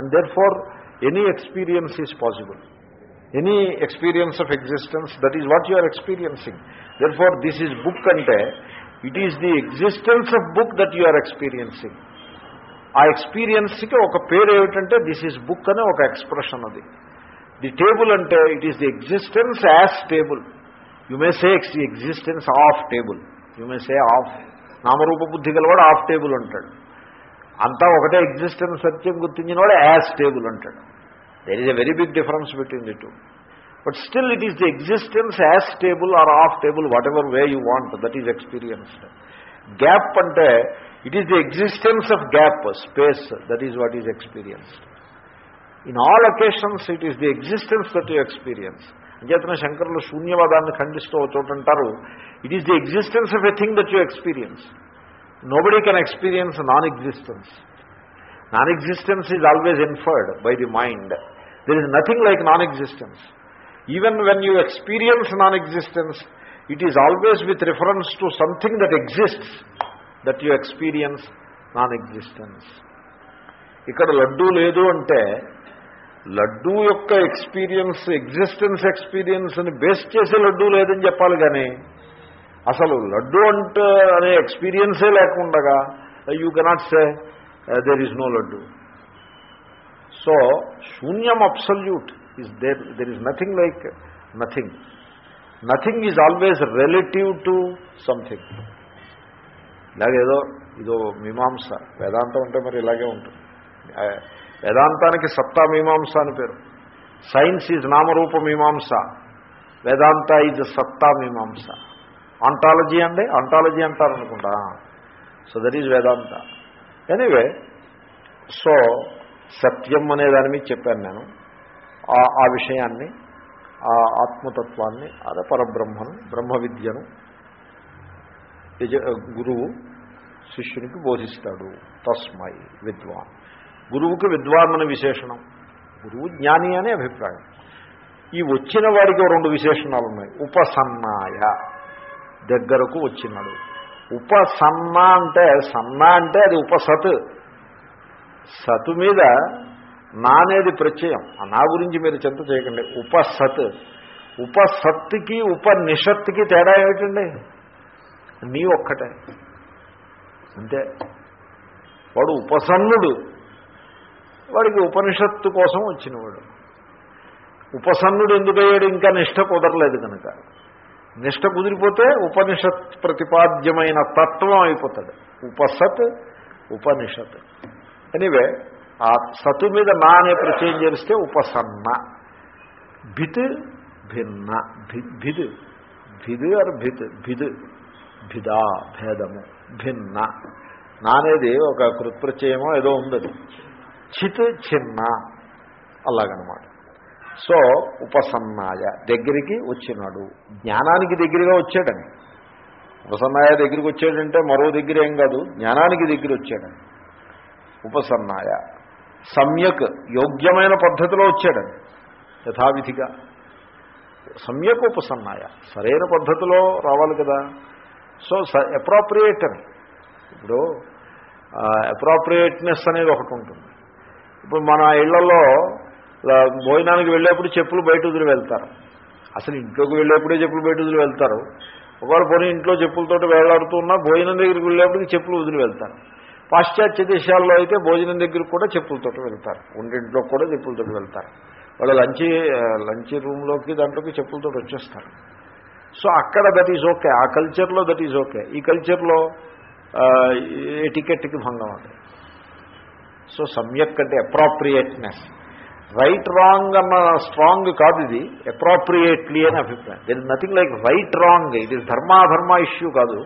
And therefore any experience is possible any experience of existence that is what you are experiencing therefore this is book అంటే it is the existence of book that you are experiencing ఆ ఎక్స్పీరియన్స్కి ఒక పేరు ఏమిటంటే this is book అనే ఒక expression అది. The table అంటే it is the existence as table you may say ex the existence of table you may say of నామరూప బుద్ధి గలవాడు ఆఫ్ టేబుల్ అంటాడు. అంతా ఒకటే ఎగ్జిస్టెన్స్ సత్యం గుర్తించినవాడు యాజ్ టేబుల్ అంటాడు. There is a very big difference between the two but still it is the existence as table or of table whatever way you want that is experienced gap అంటే it is the existence of gap space that is what is experienced in all occasions it is the existence that you experience అంచేతన శంకరులు శూన్యవాదాన్ని ఖండిస్తూ ఒక చోట అంటారు it is the existence of a thing that you experience nobody can experience non existence non existence is always inferred by the mind there is nothing like non existence even when you experience non existence it is always with reference to something that exists that you experience non existence ఇక్కడ లడ్డూ లేదు అంటే లడ్డూ యొక్క experience existence ఎక్స్పీరియన్స్ని base చేసే లడ్డూ లేదని చెప్పాలి కానీ అసలు లడ్డు అంటే అనే ఎక్స్పీరియన్సే లేకుండగా you cannot say there is no laddu. So శూన్యం absolute is there there is nothing like nothing nothing is always relative to something ఇలాగేదో ఇదో మీమాంస. వేదాంతం అంటే మరి ఇలాగే ఉంటుంది. వేదాంతానికి సత్తా మీమాంస అని పేరు. సైన్స్ ఈజ్ నామరూప మీమాంస. వేదాంత ఈజ్ సత్తా మీమాంస. ఆంటాలజీ అండి ఆంటాలజీ అంటారు అనుకుంటా so that is Vedanta. Anyway so సత్యం అనే దాని మీద చెప్పాను నేను. ఆ- ఆ విషయాన్ని ఆ ఆత్మతత్వాన్ని అదే పరబ్రహ్మను బ్రహ్మ విద్యను గురువు శిష్యునికి బోధిస్తాడు. తస్మై విద్వాన్. గురువుకి విద్వాన్ అనే విశేషణం. గురువు జ్ఞాని అనే అభిప్రాయం. ఈ వచ్చిన వాడికి రెండు విశేషణాలు ఉన్నాయి ఉపసన్నాయ. దగ్గరకు వచ్చినాడు. ఉపసన్న అంటే సన్న అంటే అది ఉపసత్. సతు మీద నా అనేది ప్రత్యయం. నా గురించి మీరు చింత చేయకండి. ఉపసత్. ఉపసత్తుకి ఉపనిషత్తుకి తేడా ఏమిటండి? నీ ఒక్కటే. అంతే. వాడు ఉపసన్నుడు. వాడికి ఉపనిషత్తు కోసం వచ్చినవాడు. ఉపసన్నుడు ఎందుకయ్యాడు? ఇంకా నిష్ట కుదరలేదు కనుక. నిష్ట కుదిరిపోతే ఉపనిషత్ ప్రతిపాద్యమైన తత్వం అయిపోతాడు. ఉపసత్ ఉపనిషత్. ఎనివే ఆ సతు మీద నా అనే ప్రత్యయం చేస్తే ఉపసన్న. భిత్ భిన్న. భి- భిద్. భిద్ ఆర్ భిత్. భిద్. భిదా భేదము. భిన్న. నానేది ఒక కృత్ప్రత్యయమో ఏదో ఉంది చిత్ చిన్న. అలాగనమాట. సో ఉపసన్నాయ దగ్గరికి వచ్చినాడు. జ్ఞానానికి దగ్గరగా వచ్చాడని. ఉపసన్నాయ దగ్గరికి వచ్చాడంటే మరో దగ్గర ఏం కాదు జ్ఞానానికి దగ్గర వచ్చాడని. ఉపసన్నాయ సమ్యక్ యోగ్యమైన పద్ధతిలో వచ్చాడని యథావిధిగా. సమ్యక్ ఉపసన్నాయ సరైన పద్ధతిలో రావాలి కదా. సో అప్రాప్రియేట్ అని. ఇప్పుడు అప్రాప్రియేట్నెస్ అనేది ఒకటి ఉంటుంది. ఇప్పుడు మన ఇళ్ళలో భోజనానికి వెళ్ళేప్పుడు చెప్పులు బయట వదిలి వెళ్తారు. అసలు ఇంట్లోకి వెళ్ళేప్పుడే చెప్పులు బయట వదిలి వెళ్తారు. ఒకవేళ పోనీ ఇంట్లో చెప్పులతోటి వేలాడుతున్నా భోజనం దగ్గరికి వెళ్ళేప్పటికి చెప్పులు వదిలి వెళ్తారు. పాశ్చాత్య దేశాల్లో అయితే భోజనం దగ్గరికి కూడా చెప్పులతోటి వెళ్తారు. ఒంటింట్లో కూడా చెప్పులతోటి వెళ్తారు. వాళ్ళు లంచ్ లంచ్ రూమ్లోకి దాంట్లోకి చెప్పులతోటి వచ్చేస్తారు. సో అక్కడ దట్ ఈజ్ ఓకే ఆ కల్చర్లో దట్ ఈజ్ ఓకే ఈ కల్చర్లో ఎటికెట్కి భంగం అది? సో సమ్యక్ అంటే అప్రాప్రియేట్నెస్ రైట్ రాంగ్ అన్న స్ట్రాంగ్ కాదు ఇది అప్రాప్రియేట్లీ అని అభిప్రాయం. There is nothing like right wrong it is ధర్మాధర్మ issue కాదు.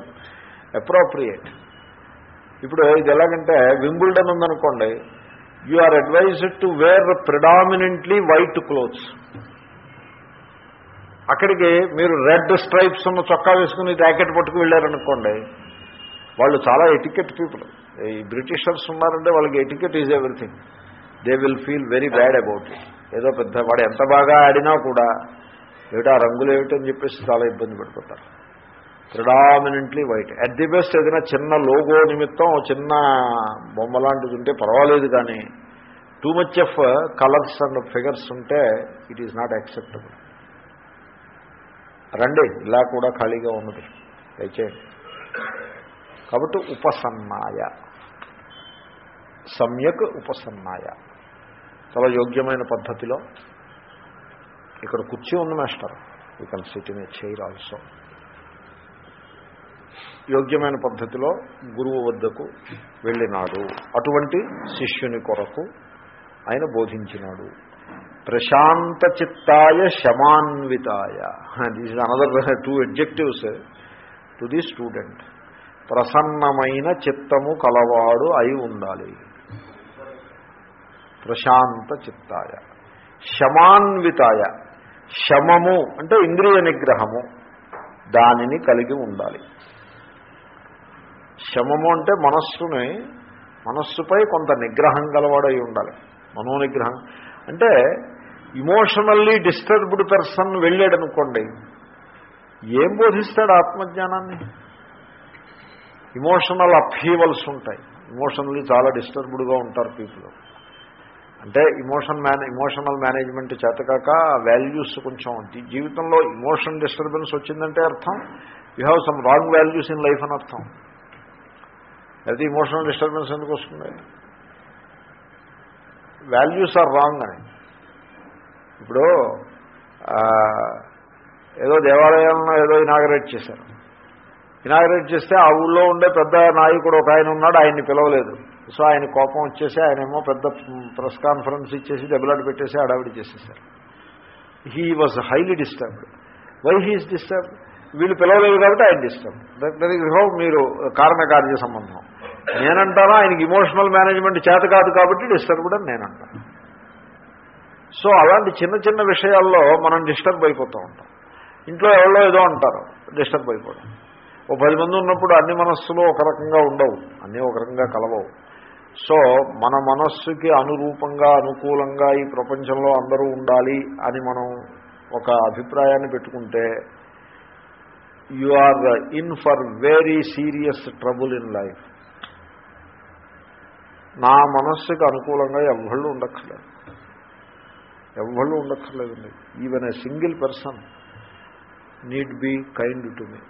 అప్రాప్రియేట్ ఇప్పుడు ఇది ఎలాగంటే వింబుల్డన్ ఉందనుకోండి you are advised to wear predominantly white clothes అక్కడికి మీరు రెడ్ స్ట్రైప్స్ ఉన్న చొక్కా వేసుకుని ర్యాకెట్ పట్టుకు వెళ్ళారనుకోండి వాళ్ళు చాలా ఎటికెట్ పీపుల్ ఈ బ్రిటిషర్స్ ఉన్నారంటే వాళ్ళకి etiquette is everything they will feel very bad about it ఏదో పెద్ద వాడు ఎంత బాగా ఆడినా కూడా ఏమిటా రంగులు ఏమిటని చెప్పేసి చాలా ఇబ్బంది పడిపోతారు. Predominantly white at the best ఏదైనా చిన్న లోగో నిమిత్తం చిన్న బొమ్మ లాంటిది ఉంటే పర్వాలేదు కానీ too much of colours and figures ఉంటే ఇట్ ఈజ్ నాట్ యాక్సెప్టబుల్ రండి ఇలా కూడా ఖాళీగా ఉన్నది. దయచేయండి. కాబట్టి ఉపసన్నాయ. సమ్యక్ ఉపసన్నాయ. చాలా యోగ్యమైన పద్ధతిలో ఇక్కడ కుర్చీ ఉంది master. You can sit in a chair also యోగ్యమైన పద్ధతిలో గురువు వద్దకు వెళ్ళినాడు. అటువంటి శిష్యుని కొరకు ఆయన బోధించినాడు. ప్రశాంత చిత్తాయ శమాన్వితాయ these another two adjectives to the student ప్రసన్నమైన చిత్తము కలవాడు అయి ఉండాలి. ప్రశాంత చిత్తాయ శమాన్వితాయ. శమము అంటే ఇంద్రియ నిగ్రహము. దానిని కలిగి ఉండాలి. శమము అంటే మనస్సుని మనస్సుపై కొంత నిగ్రహం గలవాడై ఉండాలి. మనోనిగ్రహం. అంటే ఇమోషనల్లీ డిస్టర్బ్డ్ పర్సన్ వెళ్ళాడు అనుకోండి ఏం బోధిస్తాడు ఆత్మజ్ఞానాన్ని? ఇమోషనల్ అప్హీవల్స్ ఉంటాయి. ఇమోషనల్లీ చాలా డిస్టర్బ్డ్గా ఉంటారు పీపుల్ అంటే ఇమోషన్ మేనే ఇమోషనల్ మేనేజ్మెంట్ చేతకాక వాల్యూస్ కొంచెం జీవితంలో ఇమోషన్ డిస్టర్బెన్స్ వచ్చిందంటే అర్థం you have some wrong values in life అని అర్థం. అయితే ఇమోషనల్ డిస్టర్బెన్స్ ఎందుకు వస్తుంది? వాల్యూస్ ఆర్ రాంగ్ అని. ఇప్పుడు ఏదో దేవాలయంలో ఏదో ఇనాగరేట్ చేశారు. ఇనాగరేట్ చేస్తే ఆ ఊళ్ళో ఉండే పెద్ద నాయకుడు ఒక ఆయన ఉన్నాడు ఆయన్ని పిలవలేదు. సో ఆయన కోపం వచ్చేసి ఆయనేమో పెద్ద ప్రెస్ కాన్ఫరెన్స్ ఇచ్చేసి దెబ్బలాట పెట్టేసి అడావిడి చేసేసారు. He was highly disturbed why he is disturb వీళ్ళు పిలవలేదు కాబట్టి ఆయన డిస్టర్బ్ దట్ ఈజ్ హౌ మీరు కారణకార్య సంబంధం. నేనంటానా? ఆయనకి ఇమోషనల్ మేనేజ్మెంట్ చేత కాదు కాబట్టి డిస్టర్బ్డ్ అని నేనంటాను. సో అలాంటి చిన్న చిన్న విషయాల్లో మనం డిస్టర్బ్ అయిపోతూ ఉంటాం. ఇంట్లో ఎవరో ఏదో అంటారు డిస్టర్బ్ అయిపోవడం. ఓ పది మంది ఉన్నప్పుడు అన్ని మనస్సులు ఒక రకంగా ఉండవు. అన్నీ ఒక రకంగా కలవవు. సో మన మనస్సుకి అనురూపంగా అనుకూలంగా ఈ ప్రపంచంలో అందరూ ఉండాలి అని మనం ఒక అభిప్రాయాన్ని పెట్టుకుంటే you are in for very serious trouble in life నా మనస్సుకి అనుకూలంగా ఎవ్వళ్ళు ఉండక్కర్లేదు. ఎవ్వళ్ళు ఉండక్కర్లేదండి even a single person need be kind to me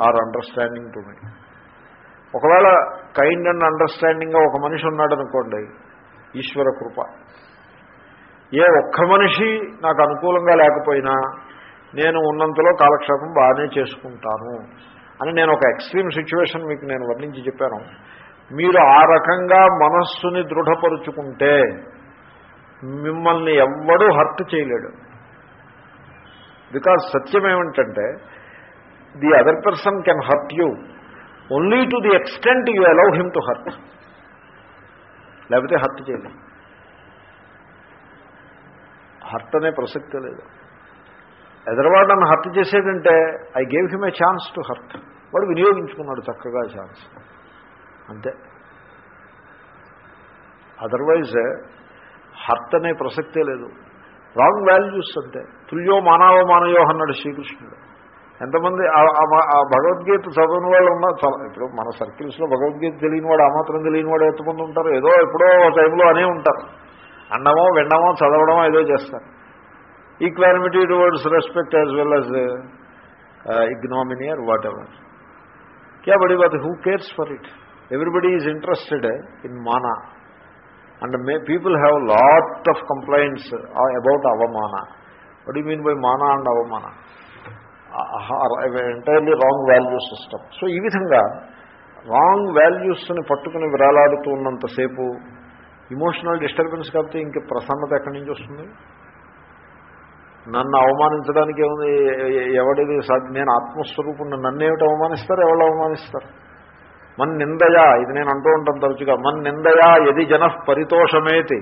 or understanding to me ఒకవేళ కైండ్ అండ్ అండర్స్టాండింగ్గా ఒక మనిషి ఉన్నాడు అనుకోండి ఈశ్వర కృప. ఏ ఒక్క మనిషి నాకు అనుకూలంగా లేకపోయినా నేను ఉన్నంతలో కాలక్షేపం బాగానే చేసుకుంటాను అని నేను ఒక ఎక్స్ట్రీమ్ సిచ్యువేషన్ మీకు నేను వర్ణించి చెప్పాను. మీరు ఆ రకంగా మనస్సుని దృఢపరుచుకుంటే మిమ్మల్ని ఎవ్వడూ హర్ట్ చేయలేడు. బికాజ్ సత్యం ఏమిటంటే the other person can hurt you only to the extent you allow him to hurt లేకపోతే హర్ట్ చేయలేదు హర్ట్ అనే ప్రసక్తే లేదు. ఎదరవాడు నన్ను hurt చేసేదంటే I gave him a chance to hurt వాడు వినియోగించుకున్నాడు చక్కగా ఛాన్స్ అంతే. అదర్వైజ్ హర్త్ అనే ప్రసక్తే లేదు. రాంగ్ వాల్యూస్ అంతే. తుల్యో మానవ మానయో అన్నాడు శ్రీకృష్ణుడు. ఎంతమంది ఆ- భగవద్గీత చదవని వాళ్ళు ఉన్నారు చాలా ఇప్పుడు మన సర్కిల్స్లో భగవద్గీత తెలియని వాడు ఆ మాత్రం తెలియని వాడు ఎంతమంది ఉంటారు. ఏదో ఎప్పుడో టైంలో అనే ఉంటారు. అన్నమో విన్నమో చదవడమో ఏదో చేస్తారు. Equanimity towards respect as well as ignominy or whatever క్యా బడి bath who cares for it everybody is interested in Mana and may people have lot of complaints about అవమాన వడ్ యూ మీన్ బై మానా and అవమాన entirely wrong value system so ఈ విధంగా wrong వాల్యూస్ని పట్టుకుని విరాలాడుతూ ఉన్నంతసేపు ఇమోషనల్ డిస్టర్బెన్స్ కాబట్టి ఇంక ప్రసన్నత ఎక్కడి నుంచి వస్తుంది? నన్ను అవమానించడానికి ఏముంది? ఎవడిది నేను ఆత్మస్వరూపుణ్ణి. నన్నేమిటి అవమానిస్తారు? ఎవరు అవమానిస్తారు? మన్ నిందయా ఇది నేను అంటూ ఉంటాను తరచుగా. మన్ నిందయా యది జన పరితోషమేతి.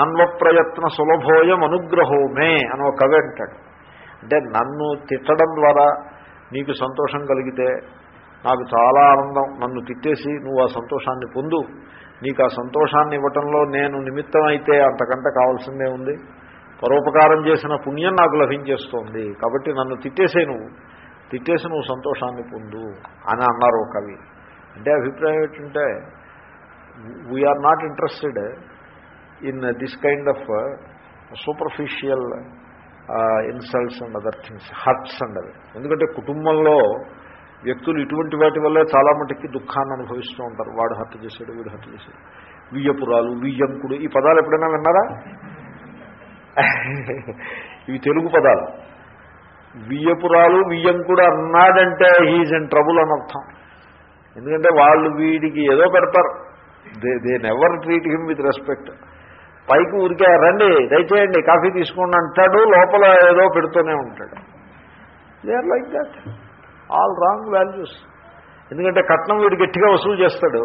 నన్వ ప్రయత్న సులభోయం అనుగ్రహోమే అని ఒక కవి అంటాడు. అంటే నన్ను తిట్టడం ద్వారా నీకు సంతోషం కలిగితే నాకు చాలా ఆనందం. నన్ను తిట్టేసి నువ్వు ఆ సంతోషాన్ని పొందు. నీకు ఆ సంతోషాన్ని ఇవ్వటంలో నేను నిమిత్తం అయితే అంతకంటే కావాల్సిందే ఉంది. పరోపకారం చేసిన పుణ్యం నాకు లభించేస్తోంది. కాబట్టి నన్ను తిట్టేసే నువ్వు. తిట్టేసి నువ్వు సంతోషాన్ని పొందు అని అన్నారు కవి. అంటే అభిప్రాయం ఏంటంటే we are not interested in this kind of superficial insults and other things hurts and అవి ఎందుకంటే కుటుంబంలో వ్యక్తులు ఇటువంటి వాటి వల్లే చాలా మటుకి దుఃఖాన్ని అనుభవిస్తూ ఉంటారు. వాడు హత్య చేశాడు వీడు హత్య చేశాడు. వియ్యపురాలు వియ్యంకుడు ఈ పదాలు ఎప్పుడైనా విన్నారా? ఇవి తెలుగు పదాలు. వియ్యపురాలు వియ్యంకుడు అన్నాడంటే హీజ్ ఇన్ ట్రబుల్ అని అర్థం. ఎందుకంటే వాళ్ళు వీడికి ఏదో పెడతారు. They they never treat him with respect పైకి ఊరికే రండి దయచేయండి కాఫీ తీసుకోండి అంటాడు లోపల ఏదో పెడుతూనే ఉంటాడు. They are like that all wrong values ఎందుకంటే కట్నం వీడు గట్టిగా వసూలు చేస్తాడు.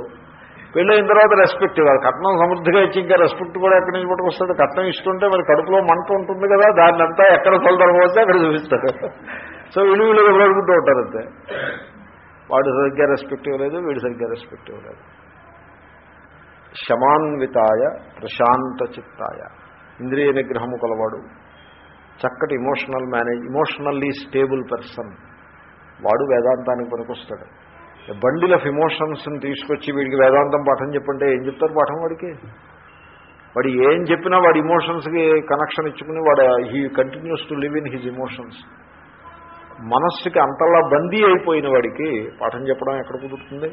పెళ్ళైన తర్వాత రెస్పెక్ట్ ఇవ్వాలి. కట్నం సమృద్ధిగా ఇచ్చి ఇంకా రెస్పెక్ట్ కూడా ఎక్కడి నుంచి పట్టుకొస్తాడు? కట్నం ఇస్తుంటే మరి కడుపులో మంట ఉంటుంది కదా దాన్ని అంతా ఎక్కడ తొలదరకపోతే అక్కడ చూపిస్తాడు. సో వీళ్ళు వీళ్ళు అడుగుతూ ఉంటారు అంతే. వాడు సరిగ్గా రెస్పెక్ట్ ఇవ్వలేదు వీడు సరిగ్గా రెస్పెక్ట్ ఇవ్వలేదు. శమాన్వితాయ ప్రశాంత చిత్తాయ ఇంద్రియ నిగ్రహము కలవాడు చక్కటి emotional manage emotionally stable person వాడు వేదాంతానికి పనికొస్తాడు. బండిల్ ఆఫ్ ఇమోషన్స్ని తీసుకొచ్చి వీడికి వేదాంతం పాఠం చెప్పంటే ఏం చెప్తారు పాఠం వాడికి? వాడు ఏం చెప్పినా వాడి ఇమోషన్స్కి కనెక్షన్ ఇచ్చుకుని వాడు he continues to live in his emotions మనస్సుకి అంతలా బందీ అయిపోయిన వాడికి పాఠం చెప్పడం ఎక్కడ కుదురుతుంది?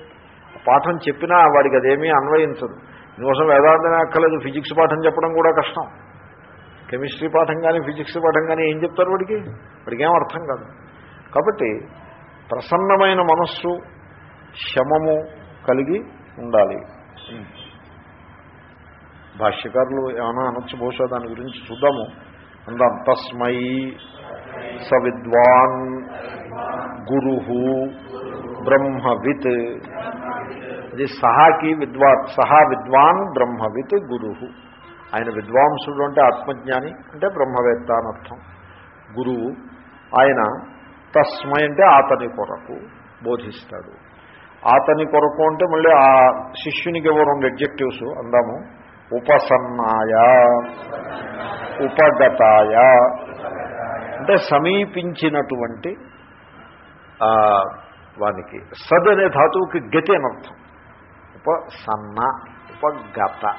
పాఠం చెప్పినా వాడికి అదేమీ అన్వయించదు. ఇందుకోసం వేదాంతం అక్కర్లేదు ఫిజిక్స్ పాఠం చెప్పడం కూడా కష్టం. కెమిస్ట్రీ పాఠం కానీ ఫిజిక్స్ పాఠం కానీ ఏం చెప్తారు వాడికి? వాడికి ఏం అర్థం కాదు. కాబట్టి ప్రసన్నమైన మనస్సు శమము కలిగి ఉండాలి. భాష్యకారులు ఏమైనా అనొచ్చు? బహుశా దాని గురించి చూద్దాము. అందాం. తస్మై సవిద్వాన్ గురు బ్రహ్మవిత్. ఇది సహాకి విద్వాన్ సహా విద్వాన్ బ్రహ్మవిత్ గురు ఆయన విద్వాంసుడు అంటే ఆత్మజ్ఞాని అంటే బ్రహ్మవేత్త అనర్థం గురువు ఆయన తస్మై అంటే అతని కొరకు బోధిస్తాడు. అతని కొరకు అంటే మళ్ళీ ఆ శిష్యునికి ఎవరు రెండు ఎడ్జెక్టివ్స్ అందాము. ఉపసన్నాయ ఉపగతాయ. అంటే సమీపించినటువంటి వానికి. సద్ అనే ధాతువుకి గతి అనర్థం ఉపసన్న ఉపగత.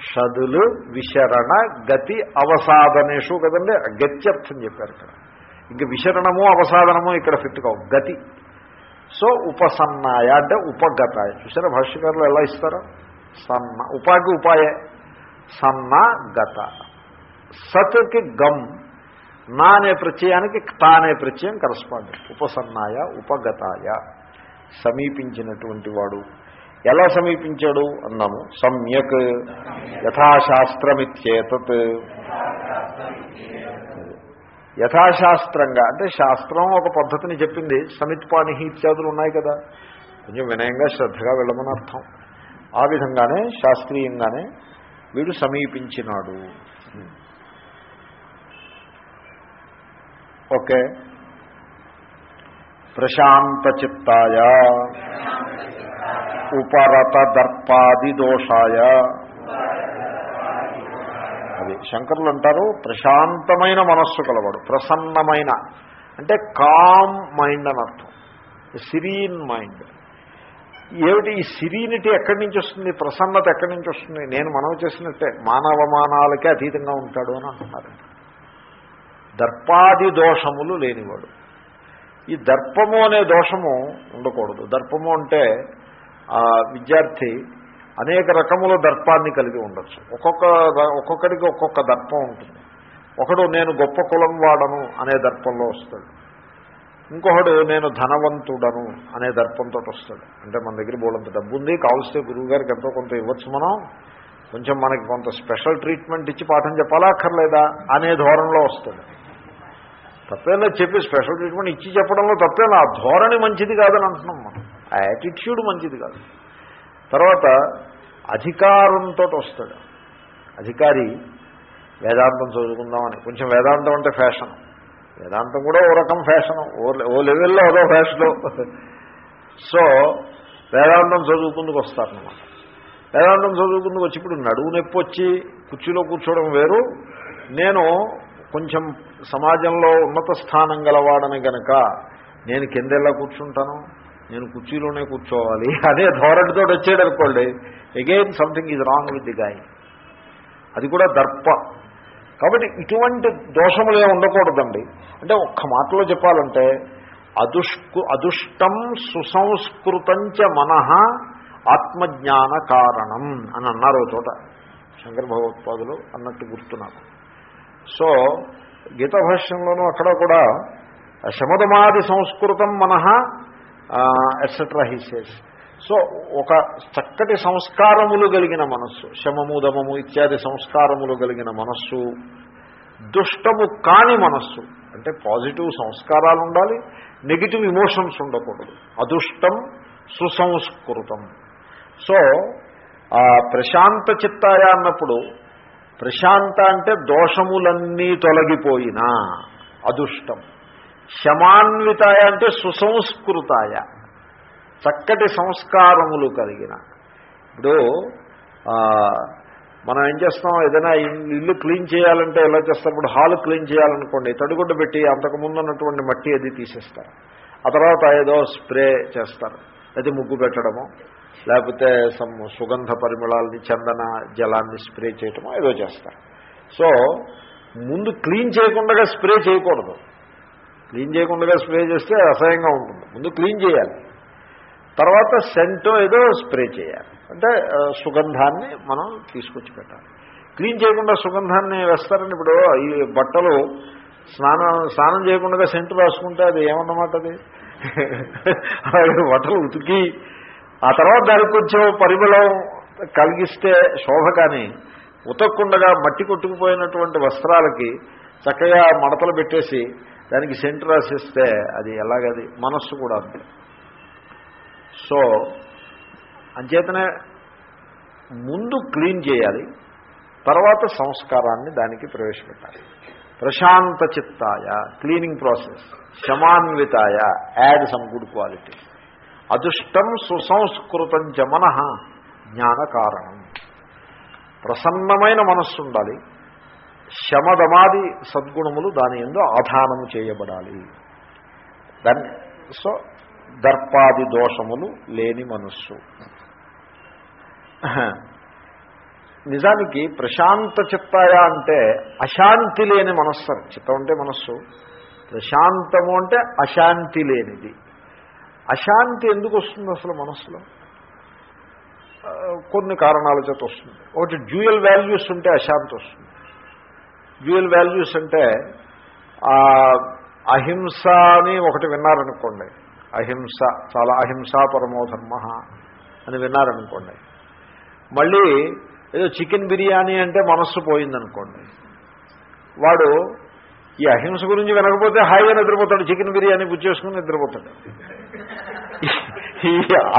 షదులు విశరణ గతి అవసాదనేషు కదండి? గత్యర్థం చెప్పారు ఇక్కడ. ఇంక విశరణము అవసాదనము ఇక్కడ ఫిట్ కావు. గతి. సో ఉపసన్నాయ అంటే ఉపగతాయ. చూసారా భాష్యకారులు ఎలా ఇస్తారో? సన్న ఉపాకి ఉపాయే. సన్న గత. సత్కి గమ్. నా అనే ప్రత్యయానికి తా అనే ప్రత్యయం కరస్పాండింగ్ ఉపసన్నాయ ఉపగతాయ. సమీపించినటువంటి వాడు. ఎలా సమీపించాడు? అన్నాము. సమ్యక్. యథాశాస్త్రమిత్యేతత్. యథాశాస్త్రంగా. అంటే శాస్త్రం ఒక పద్ధతిని చెప్పింది. సమిత్పాని ఇత్యాదులు ఉన్నాయి కదా. కొంచెం వినయంగా శ్రద్ధగా వెళ్ళమని అర్థం. ఆ విధంగానే శాస్త్రీయంగానే వీడు సమీపించినాడు. ఓకే. ప్రశాంత చిత్తాయ ఉపరత దర్పాది దోషాయ అది శంకరులు అంటారు ప్రశాంతమైన మనస్సు కలవాడు ప్రసన్నమైన. అంటే కామ్ మైండ్ అని అర్థం. Serene mind. ఏమిటి ఈ సిరీనిటీ ఎక్కడి నుంచి వస్తుంది? ప్రసన్నత ఎక్కడి నుంచి వస్తుంది? నేను మనవి చేసినట్టే మానవమానాలకే అతీతంగా ఉంటాడు అని అంటున్నారు. దర్పాది దోషములు లేనివాడు. ఈ దర్పము అనే దోషము ఉండకూడదు. దర్పము అంటే విద్యార్థి అనేక రకముల దర్పాన్ని కలిగి ఉండొచ్చు. ఒక్కొక్క ఒక్కొక్కరికి ఒక్కొక్క దర్పం ఉంటుంది. ఒకడు నేను గొప్ప కులం వాడను అనే దర్పంలో వస్తాడు. ఇంకొకడు నేను ధనవంతుడను అనే దర్పంతో వస్తాడు. అంటే మన దగ్గర బోలంత డబ్బు ఉంది కావలిస్తే గురువు గారికి ఎంతో కొంత ఇవ్వచ్చు మనం. కొంచెం మనకి కొంత స్పెషల్ ట్రీట్మెంట్ ఇచ్చి పాఠం చెప్పాలా అక్కర్లేదా అనే ధోరణిలో వస్తాడు. తప్పేలా చెప్పి స్పెషల్ ట్రీట్మెంట్ ఇచ్చి చెప్పడంలో తప్పేలా ఆ ధోరణి మంచిది కాదని అంటున్నాం మనం. ఆ యాటిట్యూడ్ మంచిది కాదు. తర్వాత అధికారంతో వస్తాడు. అధికారి వేదాంతం చదువుకుందామని. కొంచెం వేదాంతం అంటే ఫ్యాషన్ వేదాంతం కూడా ఓ రకం ఫ్యాషన్ ఓ ఓ లెవెల్లో అదో ఫ్యాషను సో వేదాంతం చదువుకుందుకు వస్తారనమాట వేదాంతం చదువుకుందుకు వచ్చి ఇప్పుడు నడువు నొప్పి వచ్చి కుర్చీలో కూర్చోవడం వేరు. నేను కొంచెం సమాజంలో ఉన్నత స్థానం గలవాడని గనక నేను కిందెల్లా కూర్చుంటాను నేను కుర్చీలోనే కూర్చోవాలి అదే ధోరణితో వచ్చేది అనుకోండి again something is wrong with the guy అది కూడా దర్ప. కాబట్టి ఇటువంటి దోషములు ఏమి ఉండకూడదండి. అంటే ఒక్క మాటలో చెప్పాలంటే అదుష్కు అదుష్టం సుసంస్కృతంచ మనః ఆత్మజ్ఞాన కారణం అని అన్నారు ఒక చోట. శంకర భగవత్పాదులు అన్నట్టు గుర్తున్నారు సో గీతా భాష్యంలోనూ అక్కడ కూడా శమదమాది సంస్కృతం మనః ఎట్సెట్రా హిసేస్ సో ఒక చక్కటి సంస్కారములు కలిగిన మనస్సు శమము దమము ఇత్యాది సంస్కారములు కలిగిన మనస్సు దుష్టము కాని మనస్సు అంటే పాజిటివ్ సంస్కారాలు ఉండాలి నెగిటివ్ ఇమోషన్స్ ఉండకూడదు. అదుష్టం సుసంస్కృతం. సో ప్రశాంత చిత్తాయ అన్నప్పుడు ప్రశాంత అంటే దోషములన్నీ తొలగిపోయినా అదుష్టం. శమాన్వితాయ అంటే సుసంస్కృతాయ చక్కటి సంస్కారములు కలిగిన. ఇప్పుడు మనం ఏం చేస్తాం? ఏదైనా ఇల్లు క్లీన్ చేయాలంటే ఎలా చేస్తాం? ఇప్పుడు హాల్ క్లీన్ చేయాలనుకోండి తడిగుడ్డ పెట్టి అంతకుముందు ఉన్నటువంటి మట్టి అది తీసేస్తారు. ఆ తర్వాత ఏదో స్ప్రే చేస్తారు. అది ముగ్గు పెట్టడము. లేకపోతే సమ్ సుగంధ పరిమళాలని చందన జలాన్ని స్ప్రే చేయటమో ఏదో చేస్తారు. సో ముందు క్లీన్ చేయకుండా స్ప్రే చేయకూడదు. క్లీన్ చేయకుండా స్ప్రే చేస్తే అసహ్యంగా ఉంటుంది. ముందు క్లీన్ చేయాలి. తర్వాత సెంటో ఏదో స్ప్రే చేయాలి. అంటే సుగంధాన్ని మనం తీసుకొచ్చి పెట్టాలి. క్లీన్ చేయకుండా సుగంధాన్ని వేస్తారని ఇప్పుడు ఈ బట్టలు స్నానం స్నానం చేయకుండా సెంటు రాసుకుంటే అది ఏమన్నమాట అది? బట్టలు ఉతికి ఆ తర్వాత దానికి కొంచెం పరిమళం కలిగిస్తే శోభ కానీ ఉతక్కుండగా మట్టి కొట్టుకుపోయినటువంటి వస్త్రాలకి చక్కగా మడతలు పెట్టేసి దానికి సెంటు రాసిస్తే అది ఎలాగది? మనస్సు కూడా అంతే. సో అంచేతనే ముందు క్లీన్ చేయాలి తర్వాత సంస్కారాన్ని దానికి ప్రవేశపెట్టాలి. ప్రశాంత చిత్తాయ క్లీనింగ్ ప్రాసెస్ శమాన్వితాయ యాడ్ సమ్ గుడ్ క్వాలిటీ అదుష్టం సుసంస్కృతం చ మనః జ్ఞాన కారణం ప్రసన్నమైన మనస్సు ఉండాలి. శమదమాది సద్గుణములు దాని ఎందు ఆధానము చేయబడాలి. దాన్ని సో దర్పాది దోషములు లేని మనస్సు. నిజానికి ప్రశాంత చిత్తాయ అంటే అశాంతి లేని మనస్సు. చిత్తం అంటే మనస్సు. ప్రశాంతము అంటే అశాంతి లేనిది. అశాంతి ఎందుకు వస్తుంది అసలు మనస్సులో? కొన్ని కారణాల చేత వస్తుంది. ఒకటి డ్యూయల్ వాల్యూస్ ఉంటే అశాంతి వస్తుంది. డ్యూయల్ వాల్యూస్ అంటే అహింస అని ఒకటి విన్నారనుకోండి. అహింస చాలా అహింసా పరమోధర్మ అని విన్నారనుకోండి. మళ్ళీ ఏదో చికెన్ బిర్యానీ అంటే మనస్సు పోయిందనుకోండి. వాడు ఈ అహింస గురించి వినకపోతే హాయిగా నిద్రపోతాడు. చికెన్ బిర్యానీ పుచ్చేసుకుని నిద్రపోతాడు. ఈ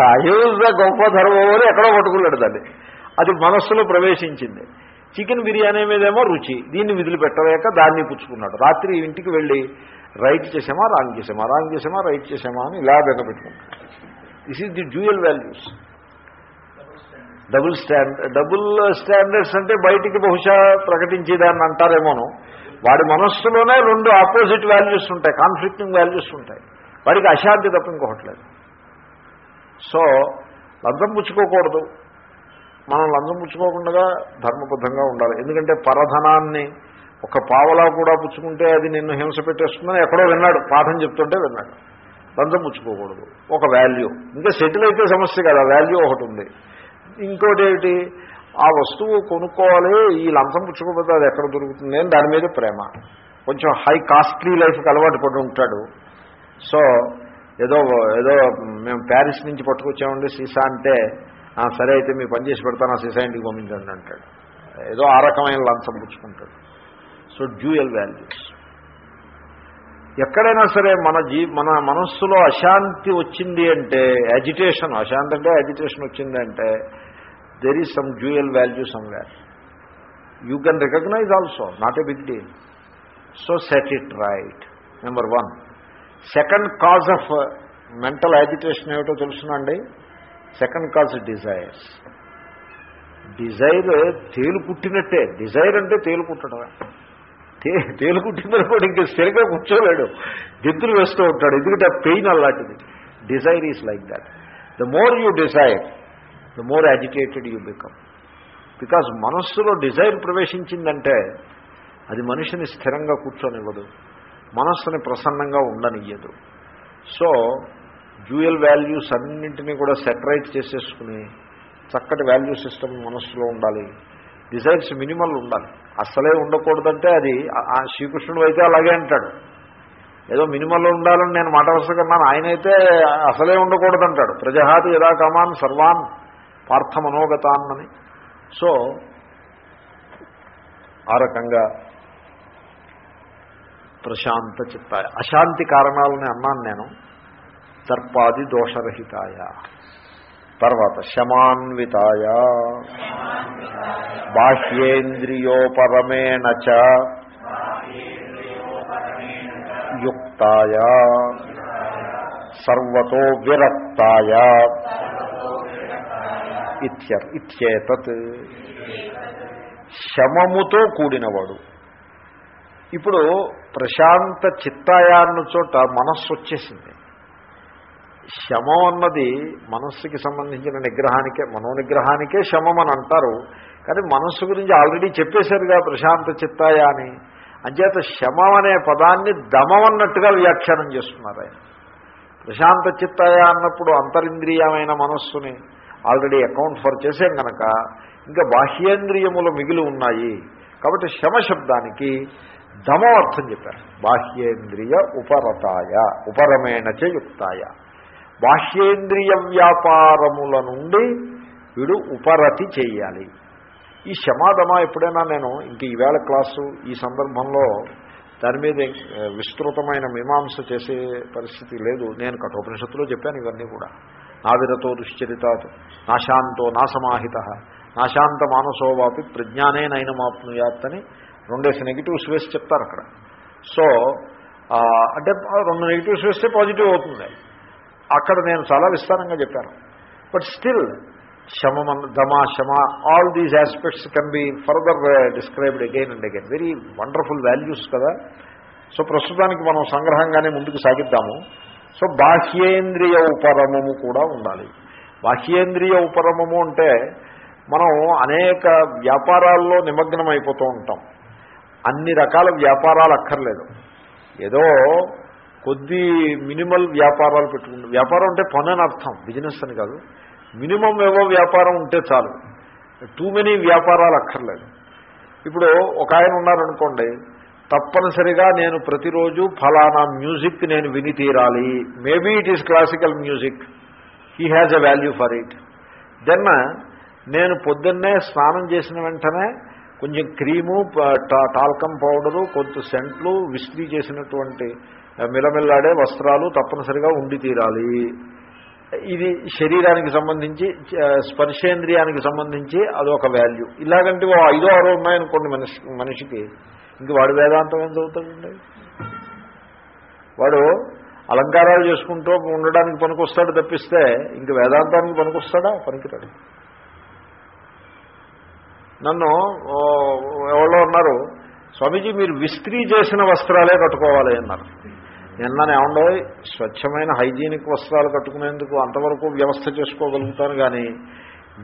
అహింస గొప్ప ధర్మం అని ఎక్కడో పట్టుకున్నాడు దాన్ని. అది మనస్సులో ప్రవేశించింది. చికెన్ బిర్యానీ మీదేమో రుచి. దీన్ని విధులు పెట్టలేక దాన్ని పుచ్చుకున్నాడు. రాత్రి ఇంటికి వెళ్ళి రైట్ చేసామా రాంగ్ చేసామా రాంగ్ చేసామా రైట్ చేసామా అని ఇలా బెంగపెట్టుకున్నాడు this is the dual values double stand double standards అంటే బయటికి బహుశా ప్రకటించేదాన్ని అంటారేమోను. వాడి మనస్సులోనే రెండు ఆపోజిట్ వాల్యూస్ ఉంటాయి కాన్ఫ్లిక్టింగ్ వాల్యూస్ ఉంటాయి. వాడికి అశాంతి తప్ప ఇంకొకట్లేదు సో లంచం పుచ్చుకోకూడదు. మనం లంచం పుచ్చుకోకుండా ధర్మబద్ధంగా ఉండాలి. ఎందుకంటే పరధనాన్ని ఒక పావలా కూడా పుచ్చుకుంటే అది నిన్ను హింస పెట్టేస్తుందని ఎక్కడో విన్నాడు. పాఠం చెప్తుంటే విన్నాడు. లంచం పుచ్చుకోకూడదు. ఒక వాల్యూ ఇంకా సెటిల్ అయితే సమస్య కదా. వాల్యూ ఒకటి ఉంది. ఇంకోటి ఏమిటి? ఆ వస్తువు కొనుక్కోవాలి ఈ లంచం పుచ్చుకోకపోతే అది ఎక్కడ దొరుకుతుంది అని దాని మీద ప్రేమ. కొంచెం హై కాస్ట్లీ లైఫ్కి అలవాటు పడి ఉంటాడు. సో ఏదో ఏదో మేము ప్యారిస్ నుంచి పట్టుకొచ్చామండి సీసా అంటే సరే అయితే మీ పని చేసి పెడతాను ఆ సీసా ఇంటికి పంపించండి అంటాడు. ఏదో ఆ రకమైన లంచం పుచ్చుకుంటాడు. సో డ్యూయల్ వాల్యూస్ ఎక్కడైనా సరే మన జీ మన మనస్సులో అశాంతి వచ్చింది అంటే అజిటేషన్ అశాంతి అంటే అజిటేషన్ వచ్చిందంటే అంటే there is some dual value somewhere you can recognize also not a big deal so set it right number one second cause of mental agitation ఏమిటో తెలుసునండి? సెకండ్ కాజ్ డిజైర్స్ డిజైర్ తేలు పుట్టినట్టే. Dzire అంటే తేలు పుట్టడమే. తే తేలు పుట్టిందనుకోండి ఇంకా స్థిరంగా కూర్చోలేడు. దిద్దులు వేస్తూ ఉంటాడు. ఎందుకంటే పెయిన్ అలాంటిది. Desire is like that the more you desire the more agitated you become because మనస్సులో డిజైర్ ప్రవేశించిందంటే అది మనిషిని స్థిరంగా కూర్చొనివ్వదు. మనస్సుని ప్రసన్నంగా ఉండనియ్యదు. సో డ్యూయల్ వాల్యూస్ అన్నింటినీ కూడా సెటరైట్ చేసేసుకుని చక్కటి వాల్యూ సిస్టమ్ మనస్సులో ఉండాలి. డిజైర్స్ మినిమల్ ఉండాలి. అసలే ఉండకూడదంటే అది ఆ శ్రీకృష్ణుడు అయితే అలాగే అంటాడు. ఏదో మినిమల్లో ఉండాలని నేను మాట వరుసకన్నాను ఆయన అయితే అసలే ఉండకూడదంటాడు. ప్రజహాతి యథా కమాన్ సర్వాన్. పార్థ మనోగతాన్నని సో ఆ రకంగా ప్రశాంత చిత్తాయ. అశాంతి కారణాలని అన్నాను నేను. సర్పాది దోషరహితాయ. తర్వాత శమాన్వితాయ. బాహ్యేంద్రియోపరమేణ చ. యుక్తాయ. సర్వతో విరక్తాయ. ఇత్యేతత్. శమముతో కూడినవాడు. ఇప్పుడు ప్రశాంత చిత్తాయాన్న చోట మనస్సు వచ్చేసింది. శమం అన్నది మనస్సుకి సంబంధించిన నిగ్రహానికే మనోనిగ్రహానికే శమం అని అంటారు. కానీ మనస్సు గురించి ఆల్రెడీ చెప్పేశారుగా ప్రశాంత చిత్తాయ అని. అంచేత శమం అనే పదాన్ని దమం అన్నట్టుగా వ్యాఖ్యానం చేస్తున్నారు ఆయన. ప్రశాంత చిత్తాయ అన్నప్పుడు అంతరింద్రియమైన మనస్సుని ఆల్రెడీ అకౌంట్ ఫర్ చేసాం కనుక ఇంకా బాహ్యేంద్రియములు మిగిలి ఉన్నాయి. కాబట్టి శమశబ్దానికి దమం అర్థం చెప్పారు. బాహ్యేంద్రియ ఉపరతాయ ఉపరమేణచ యుక్తాయ. బాహ్యేంద్రియ వ్యాపారముల నుండి వీడు ఉపరతి చేయాలి. ఈ శమాదమ ఎప్పుడైనా నేను ఇంక ఈవేళ క్లాసు ఈ సందర్భంలో దాని మీద విస్తృతమైన మీమాంస చేసే పరిస్థితి లేదు. నేను కఠోపనిషత్తులో చెప్పాను ఇవన్నీ కూడా. నావిరతో దుశ్చరితాత్ నాశాంతో నాసమాహిత నాశాంత మానసోవాపి ప్రజ్ఞానే నయనమాప్నుయాత్ అని రెండేసి నెగిటివ్స్ వేసి చెప్తారు అక్కడ. సో అంటే రెండు నెగిటివ్స్ వేస్తే పాజిటివ్ అవుతుంది. అక్కడ నేను చాలా విస్తారంగా చెప్పాను. బట్ స్టిల్ శమ దమ శమ all these aspects can be further described again and again very wonderful values కదా. సో ప్రస్తుతానికి మనం సంగ్రహంగానే ముందుకు సాగిద్దాము. సో బాహ్యేంద్రియ ఉపరమము కూడా ఉండాలి. బాహ్యేంద్రియ ఉపరమము అంటే మనం అనేక వ్యాపారాల్లో నిమగ్నం అయిపోతూ ఉంటాం. అన్ని రకాల వ్యాపారాలు అక్కర్లేదు. ఏదో కొద్ది మినిమల్ వ్యాపారాలు పెట్టుకుంటాం. వ్యాపారం అంటే పని అని అర్థం బిజినెస్ అని కాదు. మినిమం ఏవో వ్యాపారం ఉంటే చాలు. టూ మెనీ వ్యాపారాలు అక్కర్లేదు. ఇప్పుడు ఒక ఆయన ఉన్నారనుకోండి తప్పనిసరిగా నేను ప్రతిరోజు ఫలానా మ్యూజిక్ నేను విని తీరాలి. Maybe it is classical music he has a value for it then నేను పొద్దున్నే స్నానం చేసిన వెంటనే కొంచెం క్రీము టాల్కమ్ పౌడరు కొంత సెంట్లు విస్త్రీ చేసినటువంటి మిలమిల్లాడే వస్త్రాలు తప్పనిసరిగా ఉండి తీరాలి. ఇది శరీరానికి సంబంధించి స్పర్శేంద్రియానికి సంబంధించి అదొక వాల్యూ ఇలాగంటే ఓ ఐదో ఆరో ఉన్నాయనుకోండి మనిషి మనిషికి ఇంక వాడు వేదాంతం ఏం చదువుతాడండి? వాడు అలంకారాలు చేసుకుంటూ ఉండడానికి పనికొస్తాడు తప్పిస్తే ఇంక వేదాంతానికి పనికొస్తాడా? పనికిరాడు. నన్ను ఎవరో ఉన్నారు స్వామీజీ మీరు విస్త్రీ చేసిన వస్త్రాలే కట్టుకోవాలి అన్నారు. నిన్న ఏమండో స్వచ్ఛమైన హైజీనిక్ వస్త్రాలు కట్టుకునేందుకు అంతవరకు వ్యవస్థ చేసుకోగలుగుతాను కానీ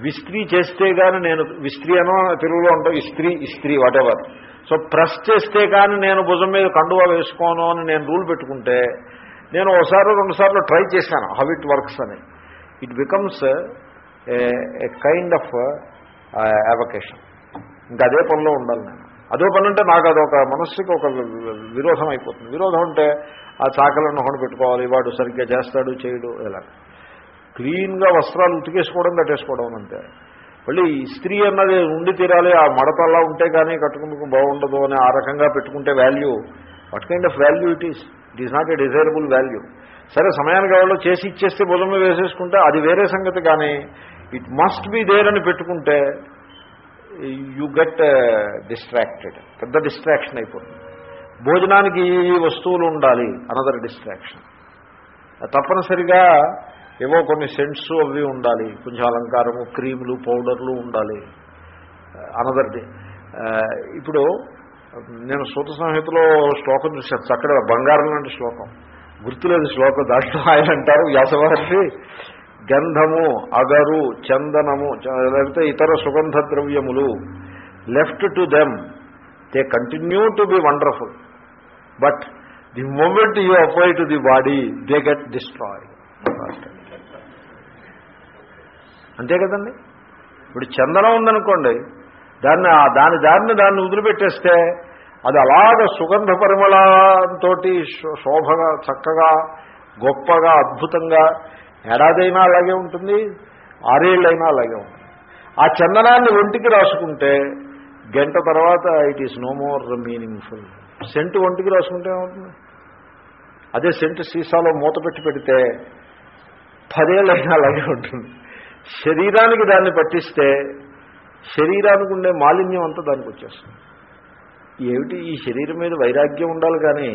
విస్త్రీ చేస్తే కానీ నేను విస్త్రీ అనో తెలుగులో ఉంటాం ఇస్త్రీ ఇస్త్రీ వాటెవర్ సో ప్రెస్ చేస్తే కానీ నేను భుజం మీద కండువా వేసుకోను అని నేను రూల్ పెట్టుకుంటే నేను ఒకసారి రెండుసార్లు ట్రై చేశాను హౌ ఇట్ వర్క్స్ అని. It becomes a kind of avocation ఇంకా అదే పనిలో ఉండాలి నేను. అదో పని అంటే నాకు అదొక మనస్సుకి ఒక విరోధం అయిపోతుంది. విరోధం అంటే ఆ చాకలను ఒకటి పెట్టుకోవాలి వాడు సరిగ్గా చేస్తాడు చేయడు ఇలా క్లీన్గా వస్త్రాలు ఉతికేసుకోవడం కట్టేసుకోవడం అంతే మళ్ళీ స్త్రీ అన్నది ఉండి తీరాలి ఆ మడతల్లా ఉంటే కానీ కట్టుకుంటూ బాగుండదు అని ఆ రకంగా పెట్టుకుంటే value what kind of value it is it is not a desirable value సరే సమయానికి వాళ్ళు చేసి ఇచ్చేస్తే భుజంలో వేసేసుకుంటే అది వేరే సంగతి కానీ ఇట్ మస్ట్ బి దేర్ అని పెట్టుకుంటే యు గెట్ డిస్ట్రాక్టెడ్ పెద్ద డిస్ట్రాక్షన్ అయిపోతుంది. భోజనానికి ఈ వస్తువులు ఉండాలి అనదర్ డిస్ట్రాక్షన్ తప్పనిసరిగా ఏవో కొన్ని సెంట్స్ అవి ఉండాలి. కొంచెం అలంకారము క్రీములు పౌడర్లు ఉండాలి. అనదర్ ఇప్పుడు నేను సూత సంహితలో శ్లోకం చూశాను. చక్కడ బంగారం లాంటి శ్లోకం. గుర్తులేదు శ్లోకం దాంట్లో ఆయన అంటారు వ్యాసమహర్షి గంధము అగరు చందనము లేకపోతే ఇతర సుగంధ ద్రవ్యములు left to them they continue to be wonderful but the moment you apply to the body they get destroy అంతే కదండి? ఇప్పుడు చందనం ఉందనుకోండి దాన్ని దాని దారిని దాన్ని వదిలిపెట్టేస్తే అది అలాగ సుగంధ పరిమళంతో శోభగా చక్కగా గొప్పగా అద్భుతంగా ఏడాదైనా అలాగే ఉంటుంది ఆరేళ్ళైనా అలాగే ఉంటుంది. ఆ చందనాన్ని ఒంటికి రాసుకుంటే గంట తర్వాత it is no more meaningful scent ఒంటికి రాసుకుంటే ఏమవుతుంది? అదే సెంటు సీసాలో మూత పెట్టి పెడితే పదేళ్ళైనా అలాగే ఉంటుంది. శరీరానికి దాన్ని పట్టిస్తే శరీరానికి ఉండే మాలిన్యం అంతా దానికి వచ్చేస్తుంది. ఏమిటి ఈ శరీరం మీద వైరాగ్యం ఉండాలి కానీ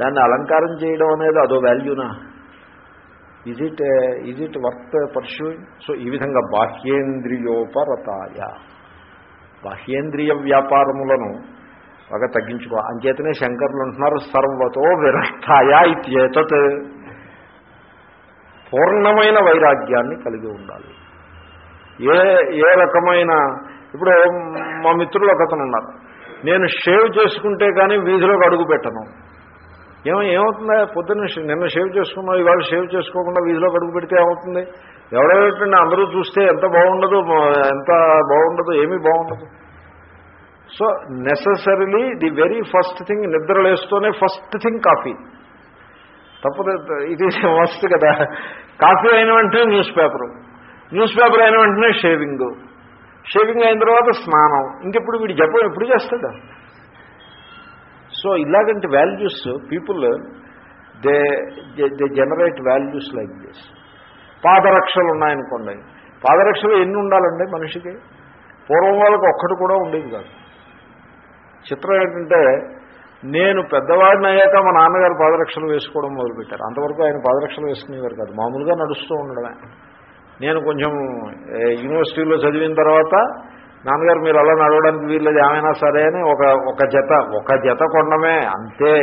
దాన్ని అలంకారం చేయడం అనేది అదో వాల్యూనా? Is it is it worth pursuing so ఈ విధంగా బాహ్యేంద్రియోపరతాయ. బాహ్యేంద్రియ వ్యాపారములను బాగా తగ్గించుకో. అంచేతనే శంకర్లు అంటున్నారు సర్వతో విరక్తాయ ఇత్యేతత్. పూర్ణమైన వైరాగ్యాన్ని కలిగి ఉండాలి. ఏ ఏ రకమైన ఇప్పుడు మా మిత్రులు ఒకతను ఉన్నారు. నేను షేవ్ చేసుకుంటే కానీ వీధిలోకి అడుగు పెట్టను. ఏమో ఏమవుతుందా? పొద్దున్న నిన్న షేవ్ చేసుకున్నావు ఇవాళ షేవ్ చేసుకోకుండా వీధిలోకి అడుగు పెడితే ఏమవుతుంది? ఎవరెవరంటే అందరూ చూస్తే ఎంత బాగుండదు ఎంత బాగుండదు ఏమీ బాగుండదు. So necessarily the very first thing నిద్రలేస్తూనే first thing coffee తప్పదు ఇది మస్తు కదా. కాఫీ అయిన వెంటనే న్యూస్ పేపరు. న్యూస్ పేపర్ అయిన వెంటనే షేవింగ్. షేవింగ్ అయిన తర్వాత స్నానం. ఇంకెప్పుడు వీడు జపం ఎప్పుడు చేస్తాడు? So ఇలాగంటి values people they they generate values like this పాదరక్షలు ఉన్నాయనుకోండి. పాదరక్షలు ఎన్ని ఉండాలండి మనిషికి? పూర్వం వాళ్ళకి ఒక్కటి కూడా ఉండేది కాదు. చిత్రం ఏంటంటే నేను పెద్దవాడిని అయ్యాక మా నాన్నగారు పాదరక్షలు వేసుకోవడం మొదలుపెట్టారు. అంతవరకు ఆయన పాదరక్షలు వేసుకునేవారు కాదు. మామూలుగా నడుస్తూ ఉండడమే. నేను కొంచెం యూనివర్సిటీలో చదివిన తర్వాత నాన్నగారు మీరు అలా నడవడానికి వీళ్ళది ఏమైనా సరే అని ఒక ఒక జత ఒక జత కొనడమే అంతే.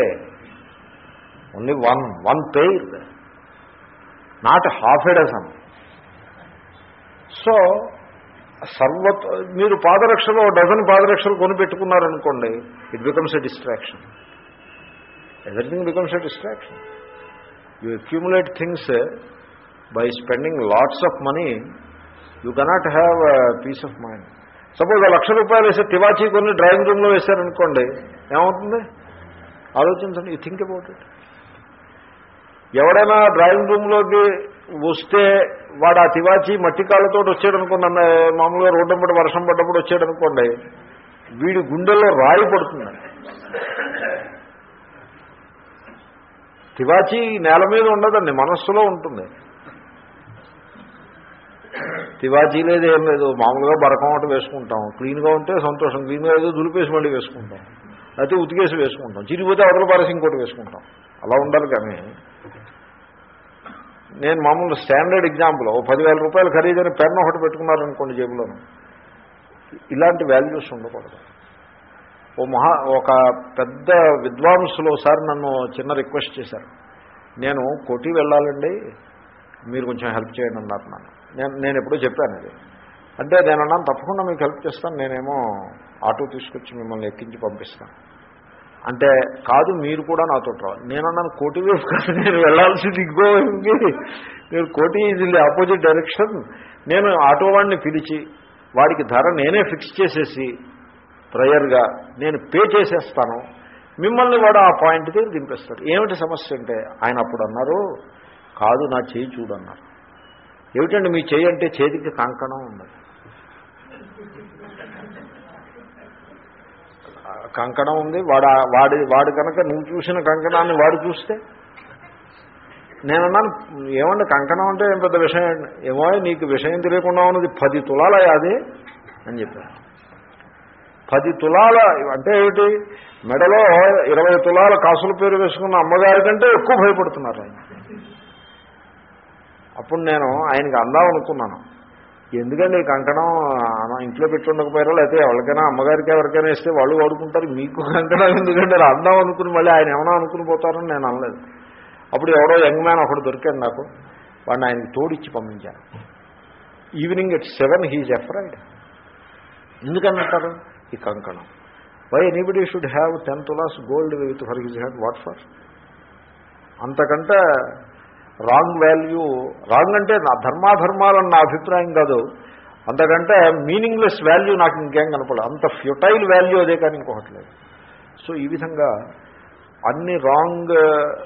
Only one one pair not half a dozen so సర్వ మీరు పాదరక్షలు డజన్ పాదరక్షలు కొనిపెట్టుకున్నారనుకోండి it becomes a distraction everything becomes a distraction you accumulate things by spending lots of money you cannot have peace of mind suppose lakh రూపాయలు వేసే తివాచీ కొన్ని drawing రూమ్లో వేశారనుకోండి ఏమవుతుంది? ఆలోచించండి యూ థింక్ అబౌట్ ఇట్ ఎవడైనా డ్రాయింగ్ రూమ్లోకి వస్తే వాడు ఆ తివాచి మట్టి కాళ్ళతో వచ్చాడు అనుకోండి అన్న మామూలుగా రోడ్డు వర్షం పడ్డప్పుడు వచ్చాడు అనుకోండి వీడి గుండెల్లో రాయి పడుతుంది. తివాచి నేల మీద ఉండదండి మనస్సులో ఉంటుంది. తివాచీ లేదు ఏం లేదు మామూలుగా బరకం ఒకటి వేసుకుంటాం. క్లీన్గా ఉంటే సంతోషం క్లీన్గా ఏదో దులిపేసి మళ్ళీ వేసుకుంటాం. అయితే ఉతికేసి వేసుకుంటాం. చిరిగిపోతే అవతల పారేసి ఇంకోటి వేసుకుంటాం. అలా ఉండాలి కానీ నేను మామూలు స్టాండర్డ్ ఎగ్జాంపుల్ ఓ పదివేల రూపాయలు ఖరీదైన పెన్ ఒకటి పెట్టుకున్నారనుకోండి జేబులోను. ఇలాంటి వాల్యూస్ ఉండకూడదు. ఓ మహా ఒక పెద్ద విద్వాంసులు ఒకసారి నన్ను చిన్న రిక్వెస్ట్ చేశారు. నేను కోటి వెళ్ళాలండి మీరు కొంచెం హెల్ప్ చేయండి అన్నారు నన్ను. నేను నేను ఎప్పుడూ చెప్పాను అది. అంటే నేను అన్నాను తప్పకుండా మీకు హెల్ప్ చేస్తాను నేనేమో ఆటో తీసుకొచ్చి మిమ్మల్ని ఎక్కించి పంపిస్తాను. అంటే కాదు మీరు కూడా నాతో రావాలి నేను అన్నాను కోటి వైపు కాదు నేను వెళ్ళాల్సింది ఇంకో. మీరు నేను కోటి ఇది ఆపోజిట్ డైరెక్షన్. నేను ఆటో వాడిని పిలిచి వాడికి ధర నేనే ఫిక్స్ చేసేసి ప్రయర్గా నేను పే చేసేస్తాను. మిమ్మల్ని వాడు ఆ పాయింట్ దగ్గర దింపేస్తాడు. ఏమిటి సమస్య అంటే ఆయన అప్పుడు అన్నారు కాదు నా చేయి చూడన్నారు ఏమిటండి మీ చేయి అంటే చేతికి కంకణం ఉండదు. కంకణం ఉంది వాడు వాడి వాడు కనుక నువ్వు చూసిన కంకణాన్ని వాడు చూస్తే? నేనన్నాను ఏమండి కంకణం అంటే ఏం పెద్ద విషయం? ఏమో నీకు విషయం తెలియకుండా ఉన్నది. పది తులాల అది? అని చెప్పాను పది తులాల అంటే ఏమిటి? మెడలో ఇరవై తులాల కాసుల పేరు వేసుకున్న అమ్మగారి కంటే ఎక్కువ భయపడుతున్నారు ఆయన. అప్పుడు నేను ఆయనకి అందాం అనుకున్నాను ఎందుకండి ఈ కంకణం ఇంట్లో పెట్టుండకపోయారో లేకపోతే ఎవరికైనా అమ్మగారికి ఎవరికైనా ఇస్తే వాళ్ళు వాడుకుంటారు మీకు కంకణం ఎందుకంటే అందాం అనుకుని మళ్ళీ ఆయన ఏమైనా అనుకుని పోతారని నేను అనలేదు. అప్పుడు ఎవడో యంగ్ మ్యాన్ ఒకడు దొరికాడు నాకు. వాడిని ఆయనకి తోడిచ్చి పంపించాను. Evening at seven he's afraid ఎందుకన్నట్టారు ఈ కంకణం. Why anybody should have ten tolas gold with for his hand what for అంతకంటే రాంగ్ వాల్యూ రాంగ్ అంటే నా ధర్మాధర్మాలని నా అభిప్రాయం కాదు. అంతకంటే మీనింగ్లెస్ వాల్యూ నాకు ఇంకేం కనపడదు. అంత ఫ్యూటైల్ వాల్యూ అదే కానీ ఇంకొకటి లేదు. సో ఈ విధంగా అన్ని రాంగ్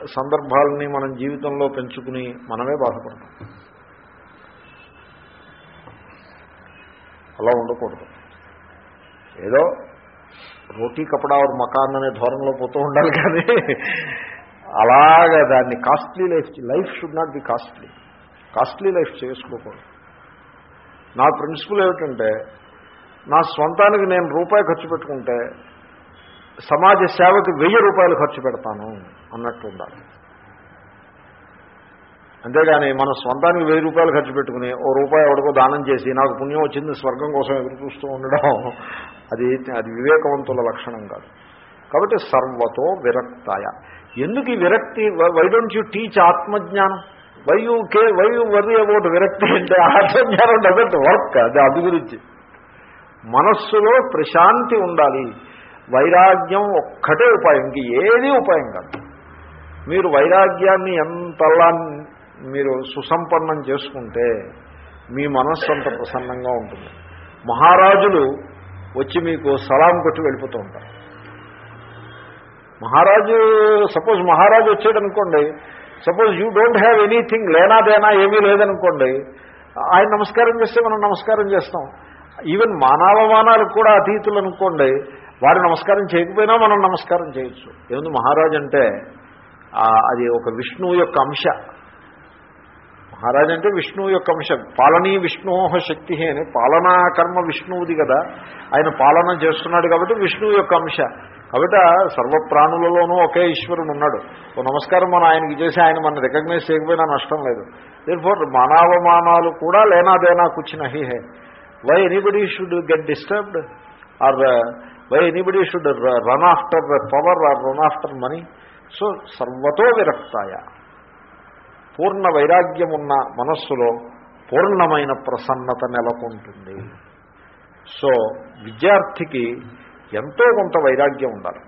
సందర్భాలని మనం జీవితంలో పెంచుకుని మనమే బాధపడతాం. అలా ఉండకూడదు. ఏదో రోటీ కపడా ఒక మకాన్ అనే ధోరణిలో పోతూ ఉండాలి కానీ అలాగా దాన్ని costly life life should not be costly costly life చేసుకోకూడదు. నా ప్రిన్సిపల్ ఏమిటంటే నా స్వంతానికి నేను రూపాయి ఖర్చు పెట్టుకుంటే సమాజ సేవకి వెయ్యి రూపాయలు ఖర్చు పెడతాను అన్నట్టు ఉండాలి. అంతేగాని మన స్వంతానికి వెయ్యి రూపాయలు ఖర్చు పెట్టుకుని ఓ రూపాయి ఎవడికో దానం చేసి నాకు పుణ్యం వచ్చింది స్వర్గం కోసం ఎదురు చూస్తూ ఉండడం అది అది వివేకవంతుల లక్షణం కాదు. కాబట్టి సర్వతో విరక్తాయ. ఎందుకు ఈ విరక్తి? వై డోంట్ యూ టీచ్ ఆత్మజ్ఞానం? వై యూ కే వై యూ వరీ అబౌట్ విరక్తి అంటే ఆత్మజ్ఞానం డజంట్ వర్క్ అది అభివృద్ధి మనస్సులో ప్రశాంతి ఉండాలి. వైరాగ్యం ఒక్కటే ఉపాయం. ఇంక ఏది ఉపాయం కాదు. మీరు వైరాగ్యాన్ని ఎంతలా మీరు సుసంపన్నం చేసుకుంటే మీ మనస్సు అంత ప్రసన్నంగా ఉంటుంది. మహారాజులు వచ్చి మీకు సలాం కొట్టి వెళ్ళిపోతూ ఉంటారు. మహారాజు సపోజ్ మహారాజు వచ్చాడు అనుకోండి suppose you don't have anything లేనాదేనా ఏమీ లేదనుకోండి ఆయన నమస్కారం చేస్తే మనం నమస్కారం చేస్తాం. ఈవెన్ మానవమానాలు కూడా అతీతులు అనుకోండి వారు నమస్కారం చేయకపోయినా మనం నమస్కారం చేయొచ్చు. ఏముంది మహారాజు అంటే అది ఒక విష్ణువు యొక్క అంశ. మహారాజు అంటే విష్ణువు యొక్క అంశ. పాలనీ విష్ణోహ శక్తి అని పాలనా కర్మ విష్ణువుది కదా. ఆయన పాలన చేస్తున్నాడు కాబట్టి విష్ణువు యొక్క అంశ. కాబట్టి సర్వప్రాణులలోనూ ఒకే ఈశ్వరుడు ఉన్నాడు. ఓ నమస్కారం మనం ఆయనకి చేసి ఆయన మన రికగ్నైజ్ చేయకపోయినా నష్టం లేదు. దేర్ఫోర్ మానవమానాలు కూడా లేనాదేనా కూర్చిన he hey. Why anybody should get disturbed or why anybody should run after power or run after money so సర్వతో విరక్తాయ. పూర్ణ వైరాగ్యం ఉన్న మనస్సులో పూర్ణమైన ప్రసన్నత నెలకొంటుంది. సో విద్యార్థికి ఎంతో కొంత వైరాగ్యం ఉండాలి.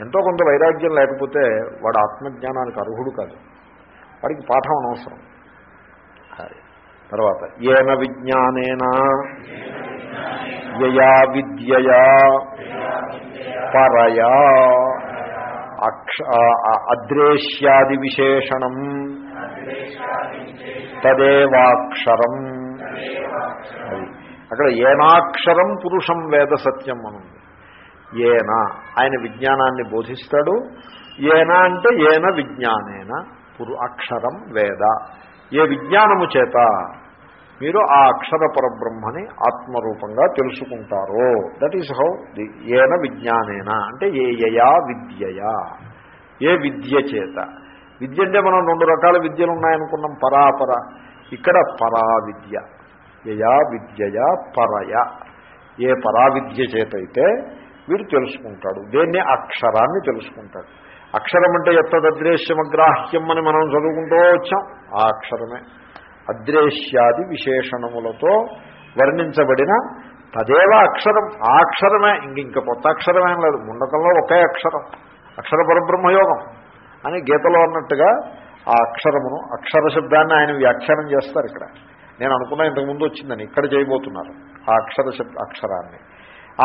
ఎంతో కొంత వైరాగ్యం లేకపోతే వాడు ఆత్మజ్ఞానానికి అర్హుడు కాదు. వాడికి పాఠం అనవసరం. తర్వాత ఏన విజ్ఞానేనా యయా విద్యయా పరయా అక్ష అద్రేష్యాది విశేషణం. తదేవాక్షరం. అక్కడ ఏనాక్షరం పురుషం వేద సత్యం అనుంది ఏనా ఆయన విజ్ఞానాన్ని బోధిస్తాడు. ఏనా అంటే ఏన విజ్ఞానేన పురు అక్షరం వేద. ఏ విజ్ఞానము చేత మీరు ఆ అక్షర పరబ్రహ్మని ఆత్మరూపంగా తెలుసుకుంటారో. దట్ ఈస్ హౌ ది ఏన విజ్ఞానేన అంటే ఏ యయా విద్యయా. ఏ విద్య చేత. విద్య అంటే మనం రెండు రకాల విద్యలు ఉన్నాయనుకున్నాం. పరాపర. ఇక్కడ పరా విద్య యయా విద్యయా పరయ. ఏ పరావిద్య చేత అయితే వీడు తెలుసుకుంటాడు. దేన్ని? అక్షరాన్ని తెలుసుకుంటాడు. అక్షరం అంటే ఎత్తదద్రేశ్యమగ్రాహ్యం అని మనం చదువుకుంటూ వచ్చాం. ఆ అక్షరమే. అద్రేశ్యాది విశేషణములతో వర్ణించబడిన తదేవ అక్షరం. ఆ అక్షరమే. ఇంక కొత్త అక్షరమేం లేదు. ముండకంలో ఒకే అక్షరం. అక్షర పరబ్రహ్మయోగం అని గీతలో అన్నట్టుగా ఆ అక్షరమును అక్షర శబ్దాన్ని ఆయన వ్యాఖ్యానం చేస్తారు ఇక్కడ. నేను అనుకున్నా ఇంతకుముందు వచ్చిందని ఇక్కడ చేయబోతున్నారు ఆ అక్షర శబ్ద అక్షరాన్ని.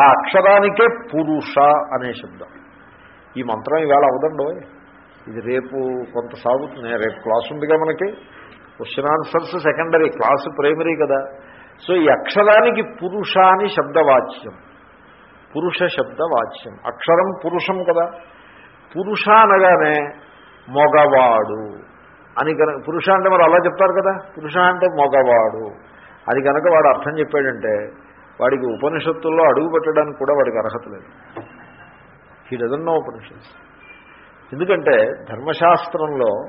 ఆ అక్షరానికే పురుష అనే శబ్దం. ఈ మంత్రం ఇవాళ అవదండో ఇది రేపు కొంత సాగుతుంది. రేపు క్లాస్ ఉందిగా మనకి. Question answers secondary class primary కదా. సో ఈ అక్షరానికి పురుష అని శబ్దవాచ్యం. పురుష శబ్దవాచ్యం. అక్షరం పురుషం కదా. పురుష అనగానే మొగవాడు. అని కనుక పురుష అంటే మరి అలా చెప్తారు కదా? పురుష అంటే మగవాడు. అది కనుక వాడు అర్థం చెప్పాడంటే వాడికి ఉపనిషత్తుల్లో అడుగు పెట్టడానికి కూడా వాడికి అర్హత లేదు. హీ డజన్ నో ఉపనిషత్ ఎందుకంటే ధర్మశాస్త్రంలో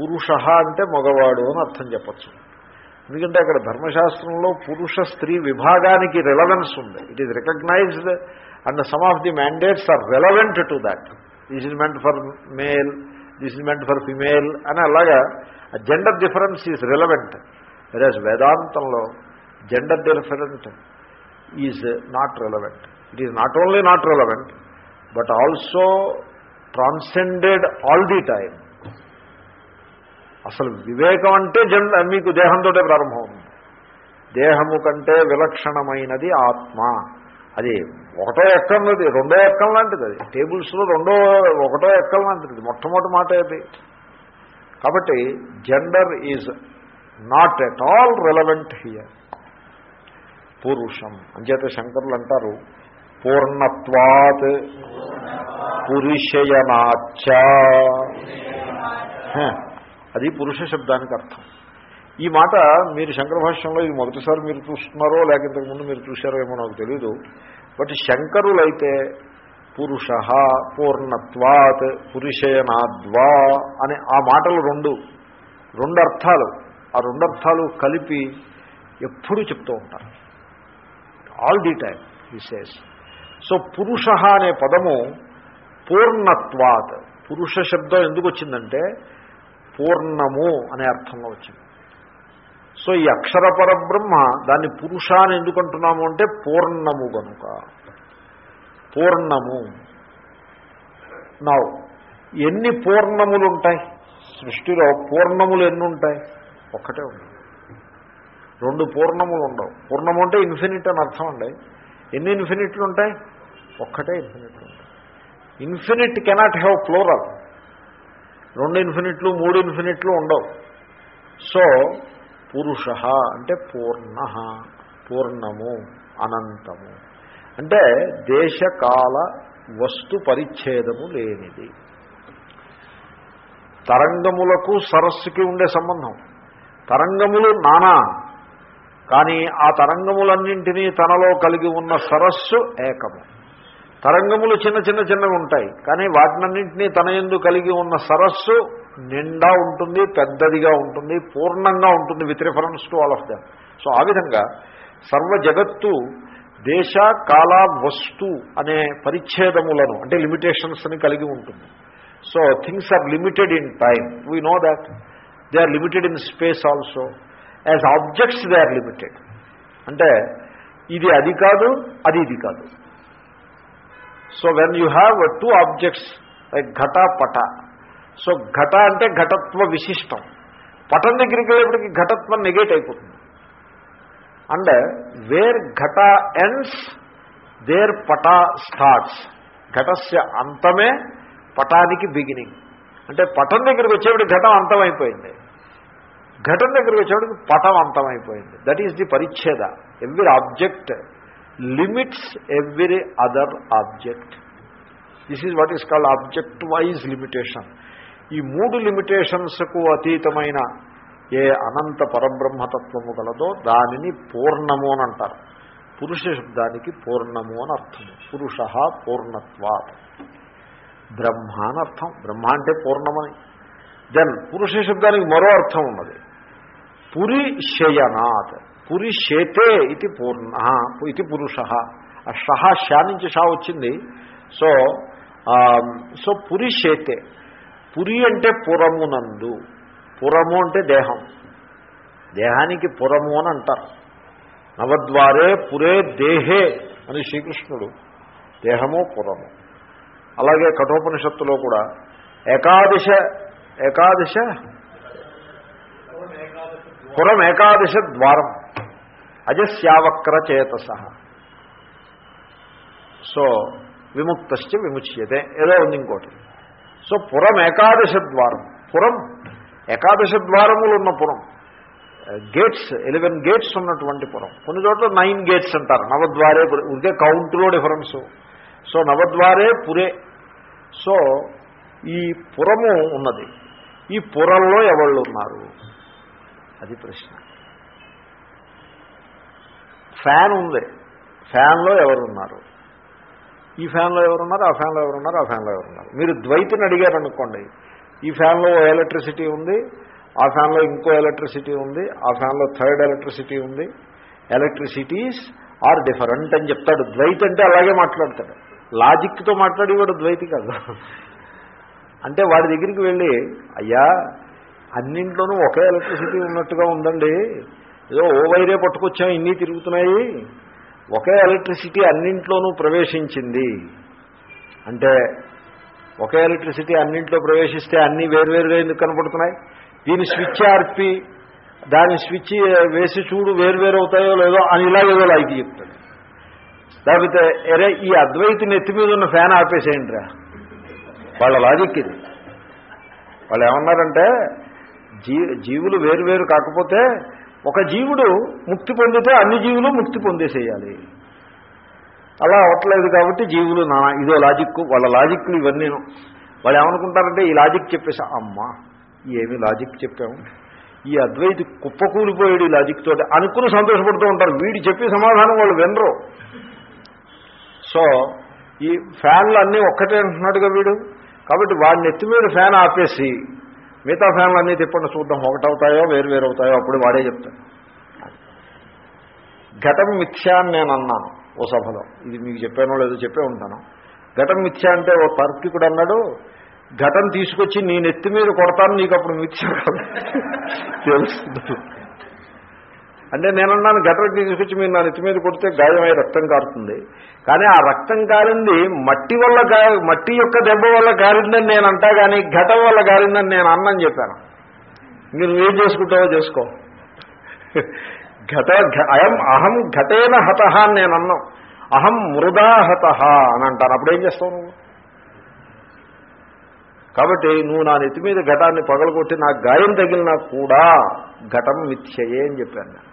పురుష అంటే మగవాడు అని అర్థం చెప్పచ్చు. ఎందుకంటే అక్కడ ధర్మశాస్త్రంలో పురుష స్త్రీ విభాగానికి రిలవెన్స్ ఉంది. It is recognized and some of the mandates are relevant to that is meant for male this is meant for female అని అలాగా gender difference is relevant whereas వేదాంతంలో gender different is not relevant it is not only not relevant but also transcended all the time అసలు వివేకం అంటే జన్ మీకు దేహంతో ప్రారంభం దేహము కంటే విలక్షణమైనది ఆత్మ. అది ఒకటో ఎక్కలది రెండో ఎక్కం లాంటిది అది. టేబుల్స్లో రెండో ఒకటో ఎక్కం లాంటిది మొట్టమొదటి మాట అది. కాబట్టి gender is not at all relevant here పురుషం. అంచేత శంకరులు అంటారు పూర్ణత్వాత్ పురుషయనాచ అది పురుష శబ్దానికి అర్థం. ఈ మాట మీరు శంకర భాష్యంలో ఇది మొదటిసారి మీరు చూస్తున్నారో లేక ఇంతకుముందు మీరు చూశారో ఏమో నాకు తెలీదు. బట్ శంకరులైతే పురుష పూర్ణత్వాత్ పురుషయనాద్వా అనే ఆ మాటలు రెండు రెండు అర్థాలు. ఆ రెండు అర్థాలు కలిపి ఎప్పుడూ చెప్తూ ఉంటారు. All the time he says so పురుష అనే పదము పూర్ణత్వాత్. పురుష శబ్దం ఎందుకు వచ్చిందంటే పూర్ణము అనే అర్థంలో వచ్చింది. సో ఈ అక్షర పరబ్రహ్మ దాన్ని పురుష అని ఎందుకుంటున్నాము అంటే పూర్ణము కనుక పూర్ణము. నా ఎన్ని పూర్ణములు ఉంటాయి సృష్టిలో పూర్ణములు ఎన్ని ఉంటాయి ఒక్కటే ఉంది. రెండు పూర్ణములు ఉండవు పూర్ణము అంటే ఇన్ఫినిట్ అని అర్థం అండి. ఎన్ని ఇన్ఫినిట్లు ఉంటాయి ఒక్కటే ఇన్ఫినిట్లు ఉంటాయి ఇన్ఫినిట్ కెనాట్ హ్యావ్ ప్లోరల్. రెండు ఇన్ఫినిట్లు మూడు ఇన్ఫినిట్లు ఉండవు. సో పురుష అంటే పూర్ణ పూర్ణము అనంతము. అంటే దేశకాల వస్తు పరిచ్ఛేదము లేనిది. తరంగములకు సరస్సుకి ఉండే సంబంధం. తరంగములు నానా కానీ ఆ తరంగములన్నింటినీ తనలో కలిగి ఉన్న సరస్సు ఏకము. తరంగములు చిన్న చిన్న చిన్నవి ఉంటాయి. కానీ వాటినన్నింటినీ తన ఎందు కలిగి ఉన్న సరస్సు నిండా ఉంటుంది పెద్దదిగా ఉంటుంది పూర్ణంగా ఉంటుంది with reference to all of them so ఆ విధంగా సర్వ జగత్తు దేశ కాల వస్తు అనే పరిచ్ఛేదములను అంటే లిమిటేషన్స్ని కలిగి ఉంటుంది. So things are limited in time we know that they are limited in space also as objects they are limited అంటే ఇది అది కాదు అది ఇది కాదు. So when you have two objects like ఘట పట సో ఘట అంటే ఘటత్వ విశిష్టం. పటం దగ్గరికి వెళ్ళేప్పటికి ఘటత్వం నెగేట్ అయిపోతుంది. అండ్ వేర్ ఘట ఎండ్స్ దేర్ పట స్టార్ట్స్ ఘటస్య అంతమే పటానికి బిగినింగ్ అంటే పటం దగ్గరికి వచ్చేప్పటికి ఘటం అంతమైపోయింది. ఘటన దగ్గరికి వచ్చేప్పటికి పటం అంతమైపోయింది. That is the పరిచ్ఛేద. Every object limits every other object this is what is called object wise limitation ఈ మూడు లిమిటేషన్స్కు అతీతమైన ఏ అనంత పరబ్రహ్మతత్వము గలదో దానిని పూర్ణము అని అంటారు. పురుష శబ్దానికి పూర్ణము అని అర్థం పురుష పూర్ణత్వా బ్రహ్మ అని అర్థం. బ్రహ్మ అంటే పూర్ణమని. దెన్ పురుష శబ్దానికి మరో అర్థం ఉన్నది. పురిశయనాత్. పురిషేతే ఇది పూర్ణ ఇది పురుష. ఆ షహ షా నుంచి షా వచ్చింది. సో సో పురిషేతే పురి అంటే పురమునందు. పురము అంటే దేహం. దేహానికి పురము అని అంటారు. నవద్వారే పురే దేహే అని శ్రీకృష్ణుడు దేహము పురము. అలాగే కఠోపనిషత్తులో కూడా ఏకాదశ ఏకాదశ? పురం ఏకాదశ ద్వారం. అజస్యావక్రచేతస సో విముక్తశ్చ విముచ్యతే. ఏదో ఉంది ఇంకోటి. సో పురం ఏకాదశ ద్వారం పురం ఏకాదశ ద్వారములు ఉన్న పురం. గేట్స్ ఎలెవెన్ గేట్స్ ఉన్నటువంటి పురం. కొన్ని చోట్ల నైన్ గేట్స్ అంటారు. నవద్వారే ఉదే కౌంట్లో డిఫరెన్స్. సో నవద్వారే పురే. సో ఈ పురము ఉన్నది. ఈ పురంలో ఎవళ్ళు ఉన్నారు అది ప్రశ్న. ఫ్యాన్ ఉంది ఫ్యాన్లో ఎవరున్నారు? ఈ ఫ్యాన్లో ఎవరున్నారు? ఆ ఫ్యాన్లో ఎవరున్నారు? ఆ ఫ్యాన్లో ఎవరున్నారు? మీరు ద్వైతిని అడిగారు అనుకోండి ఈ ఫ్యాన్లో ఎలక్ట్రిసిటీ ఉంది ఆ ఫ్యాన్లో ఇంకో ఎలక్ట్రిసిటీ ఉంది ఆ ఫ్యాన్లో థర్డ్ ఎలక్ట్రిసిటీ ఉంది. ఎలక్ట్రిసిటీస్ ఆర్ డిఫరెంట్ అని చెప్తాడు. ద్వైత్ అంటే అలాగే మాట్లాడతాడు. లాజిక్తో మాట్లాడేవాడు ద్వైతి కాదు. అంటే వాడి దగ్గరికి వెళ్ళి అయ్యా అన్నింట్లోనూ ఒకే ఎలక్ట్రిసిటీ ఉన్నట్టుగా ఉందండి. ఏదో ఓ వైరే పట్టుకొచ్చాం ఇన్ని తిరుగుతున్నాయి. ఒకే ఎలక్ట్రిసిటీ అన్నింట్లోనూ ప్రవేశించింది. అంటే ఒకే ఎలక్ట్రిసిటీ అన్నింట్లో ప్రవేశిస్తే అన్నీ వేరువేరుగా ఎందుకు కనపడుతున్నాయి? దీని స్విచ్ ఆర్పి దాని స్విచ్ వేసి చూడు వేరువేరు అవుతాయో లేదో అని ఇలాగేదో లైక్ చెప్తాడు. లేకపోతే ఎరే ఈ అద్వైతి నెత్తి మీద ఉన్న ఫ్యాన్ ఆపేసేయండి రా వాళ్ళ లాజిక్ ఇది. వాళ్ళు ఏమన్నారంటే జీ జీవులు వేరువేరు కాకపోతే ఒక జీవుడు ముక్తి పొందితే అన్ని జీవులు ముక్తి పొందేసేయాలి. అలా అవ్వట్లేదు కాబట్టి జీవులు నా ఇదో లాజిక్ వాళ్ళ లాజిక్లు ఇవన్నీ. వాళ్ళు ఏమనుకుంటారంటే ఈ లాజిక్ చెప్పేసి అమ్మా ఏమి లాజిక్ చెప్పాము ఈ అద్వైతి కుప్పకూలిపోయాడు ఈ లాజిక్ తోటి. అనుకుని సంతోషపడుతూ ఉంటారు. వీడి చెప్పే సమాధానం వాళ్ళు వినరు. సో ఈ ఫ్యాన్లు అన్నీ ఒక్కటే అంటున్నాడుగా వీడు. కాబట్టి వాడిని ఎత్తి మీద ఫ్యాన్ ఆపేసి మిగతా ఫ్యాన్లు అన్నీ తిప్పండి చూద్దాం ఒకటవుతాయో వేరు వేరు అవుతాయో అప్పుడు వాడే చెప్తాడు. ఘటం మిథ్యా అని నేను అన్నాను ఓ సభలో. ఇది మీకు చెప్పానో లేదో చెప్పే ఉంటాను. ఘటం మిథ్య అంటే ఓ తార్కికుడు అన్నాడు ఘటం తీసుకొచ్చి నేను ఎత్తి మీద కొడతాను నీకు అప్పుడు మిథ్య తెలుస్తుంది. అంటే నేనన్నాను ఘటం తీసుకొచ్చి మీరు నా నెత్తి మీద కొడితే గాయమై రక్తం కారుతుంది. కానీ ఆ రక్తం కారింది మట్టి వల్ల మట్టి యొక్క దెబ్బ వల్ల కారిందని నేను అంటా కానీ ఘటం వల్ల కారిందని నేను అన్నని చెప్పాను. మీరు ఏం చేసుకుంటావో చేసుకో. ఘట అయం అహం ఘటేన హత అని నేను అన్నాం అహం మృదా హత అని అంటాను. అప్పుడేం చేస్తావు నువ్వు? కాబట్టి నువ్వు నా నెత్తి మీద ఘటాన్ని పగలగొట్టి నాకు గాయం తగిలినా కూడా ఘటం మిథ్యయే అని చెప్పాను నేను.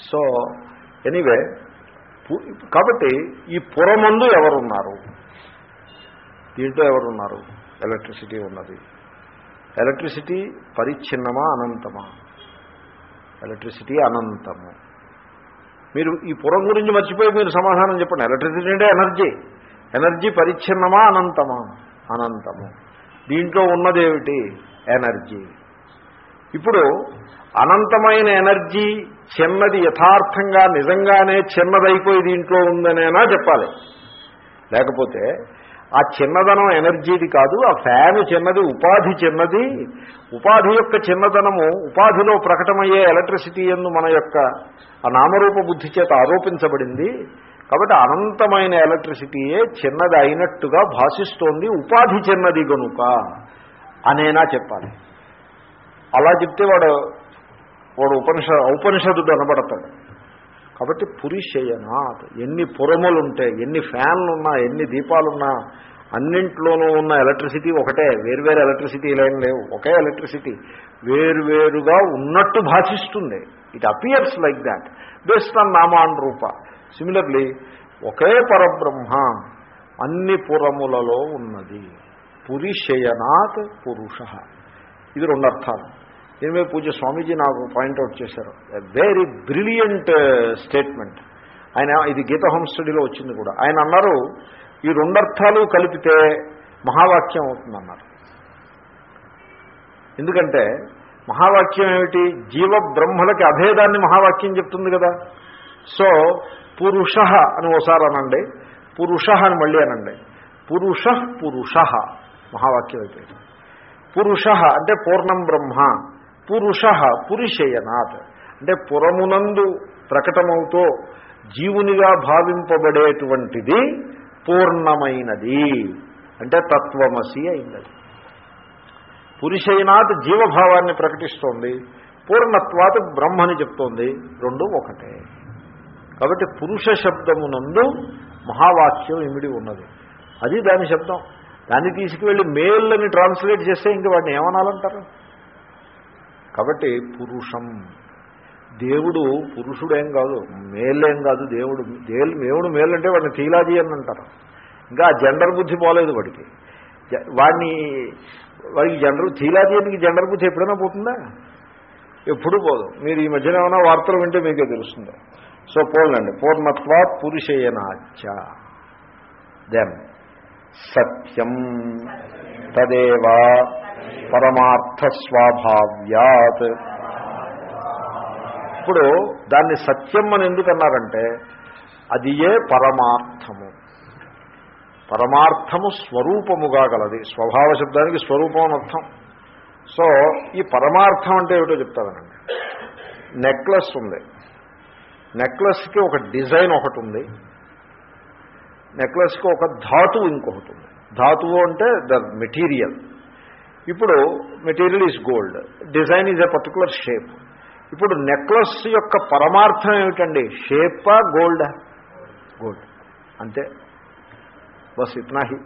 సో ఎనీవే పు- కాబట్టి ఈ పురమందు ఎవరున్నారు? దీంట్లో ఎవరున్నారు? ఎలక్ట్రిసిటీ ఉన్నది. ఎలక్ట్రిసిటీ పరిచ్ఛిన్నమా అనంతమా? ఎలక్ట్రిసిటీ అనంతము. మీరు ఈ పురం గురించి మర్చిపోయి మీరు సమాధానం చెప్పండి. ఎలక్ట్రిసిటీ అంటే ఎనర్జీ. ఎనర్జీ పరిచ్ఛిన్నమా అనంతమా? అనంతము. దీంట్లో ఉన్నదేమిటి? ఎనర్జీ. ఇప్పుడు అనంతమైన ఎనర్జీ చిన్నది యథార్థంగా నిజంగానే చిన్నదైపోయి దీంట్లో ఉందనేనా చెప్పాలి. లేకపోతే ఆ చిన్నదనం ఎనర్జీది కాదు ఆ ఫ్యాన్ చిన్నది ఉపాధి చిన్నది ఉపాధి యొక్క చిన్నదనము ఉపాధిలో ప్రకటమయ్యే ఎలక్ట్రిసిటీ ఎందు మన యొక్క ఆ నామరూప బుద్ధి చేత ఆరోపించబడింది. కాబట్టి అనంతమైన ఎలక్ట్రిసిటీయే చిన్నది అయినట్టుగా భాషిస్తోంది ఉపాధి చిన్నది గనుక అనేనా చెప్పాలి. అలా చెప్తే వాడు వాడు ఉపనిష ఔపనిషదుడు అనబడతాడు. కాబట్టి పురిషయనాథ్ ఎన్ని పురములుంటే ఎన్ని ఫ్యాన్లున్నా ఎన్ని దీపాలున్నా అన్నింట్లోనూ ఉన్న ఎలక్ట్రిసిటీ ఒకటే. వేర్వేరు ఎలక్ట్రిసిటీ లైన్ లేవు. ఒకే ఎలక్ట్రిసిటీ. వేరువేరుగా ఉన్నట్టు భాషిస్తుంది. It appears like that based on నామాన్ రూప సిమిలర్లీ ఒకే పరబ్రహ్మ అన్ని పురములలో ఉన్నది. పురిషయనాథ్ పురుష. ఇది రెండు అర్థాలు దీని పూజ స్వామీజీ నాకు పాయింట్అవుట్ చేశారు. వెరీ బ్రిలియంట్ స్టేట్మెంట్ ఆయన ఇది గీత హోమ్ స్టడీలో వచ్చింది కూడా. ఆయన అన్నారు ఈ రెండర్థాలు కలిపితే మహావాక్యం అవుతుందన్నారు. ఎందుకంటే మహావాక్యం ఏమిటి? జీవ బ్రహ్మలకి అభేదాన్ని మహావాక్యం చెప్తుంది కదా. సో పురుష అని ఓసారి అనండి. పురుష అని మళ్ళీ అనండి. పురుష పురుష మహావాక్యం అయిపోయింది. పురుష అంటే పూర్ణం బ్రహ్మ. పురుష పురుషయనాథ్. అంటే పురమునందు ప్రకటమవుతూ జీవునిగా భావింపబడేటువంటిది పూర్ణమైనది. అంటే తత్వమసి అయినది. పురుషయనాథ్ జీవభావాన్ని ప్రకటిస్తోంది. పూర్ణత్వాత్ బ్రహ్మని చెప్తోంది. రెండు ఒకటే. కాబట్టి పురుష శబ్దమునందు మహావాక్యం ఇమిడి ఉన్నది. అది దాని శబ్దం. దాన్ని తీసుకువెళ్ళి మేల్ని ట్రాన్స్లేట్ చేస్తే ఇంక వాడిని ఏమనాలంటారు? కాబట్టి పురుషం. దేవుడు పురుషుడేం కాదు మేలేం కాదు దేవుడు. దేవుడు దేవుడు మేలంటే వాడిని తీలాజీ అని అంటారు ఇంకా జెండర్ బుద్ధి పోలేదు వాడికి. జ- వాడిని వాడికి జెండర్ అని జెండర్ బుద్ధి ఎప్పుడైనా పోతుందా? ఎప్పుడు పోదు. మీరు ఈ మధ్యన ఏమైనా వార్తలు వింటే మీకే తెలుస్తుంది. సో పోలండి. పూర్ణత్వ పురుషేయనాచ దెన్ సత్యం తదేవా పరమార్థ స్వాభావ్యాత్ ఇప్పుడు దాన్ని సత్యం అని ఎందుకన్నారంటే అది ఏ పరమార్థము? పరమార్థము స్వరూపముగా గలది. స్వభావ శబ్దానికి స్వరూపం అని అర్థం. సో ఈ పరమార్థం అంటే ఏమిటో చెప్తానండి నెక్లెస్ ఉంది. నెక్లెస్కి ఒక డిజైన్ ఒకటి ఉంది. నెక్లెస్కి ఒక ధాతువు ఇంకొకటి ఉంది. ధాతువు అంటే ద మెటీరియల్. ఇప్పుడు material is gold design is a particular shape ఇప్పుడు నెక్లెస్ యొక్క పరమార్థం ఏమిటండి? షేపా గోల్డా గోల్డ్ అంతే. బస్ ఇట్నా హీ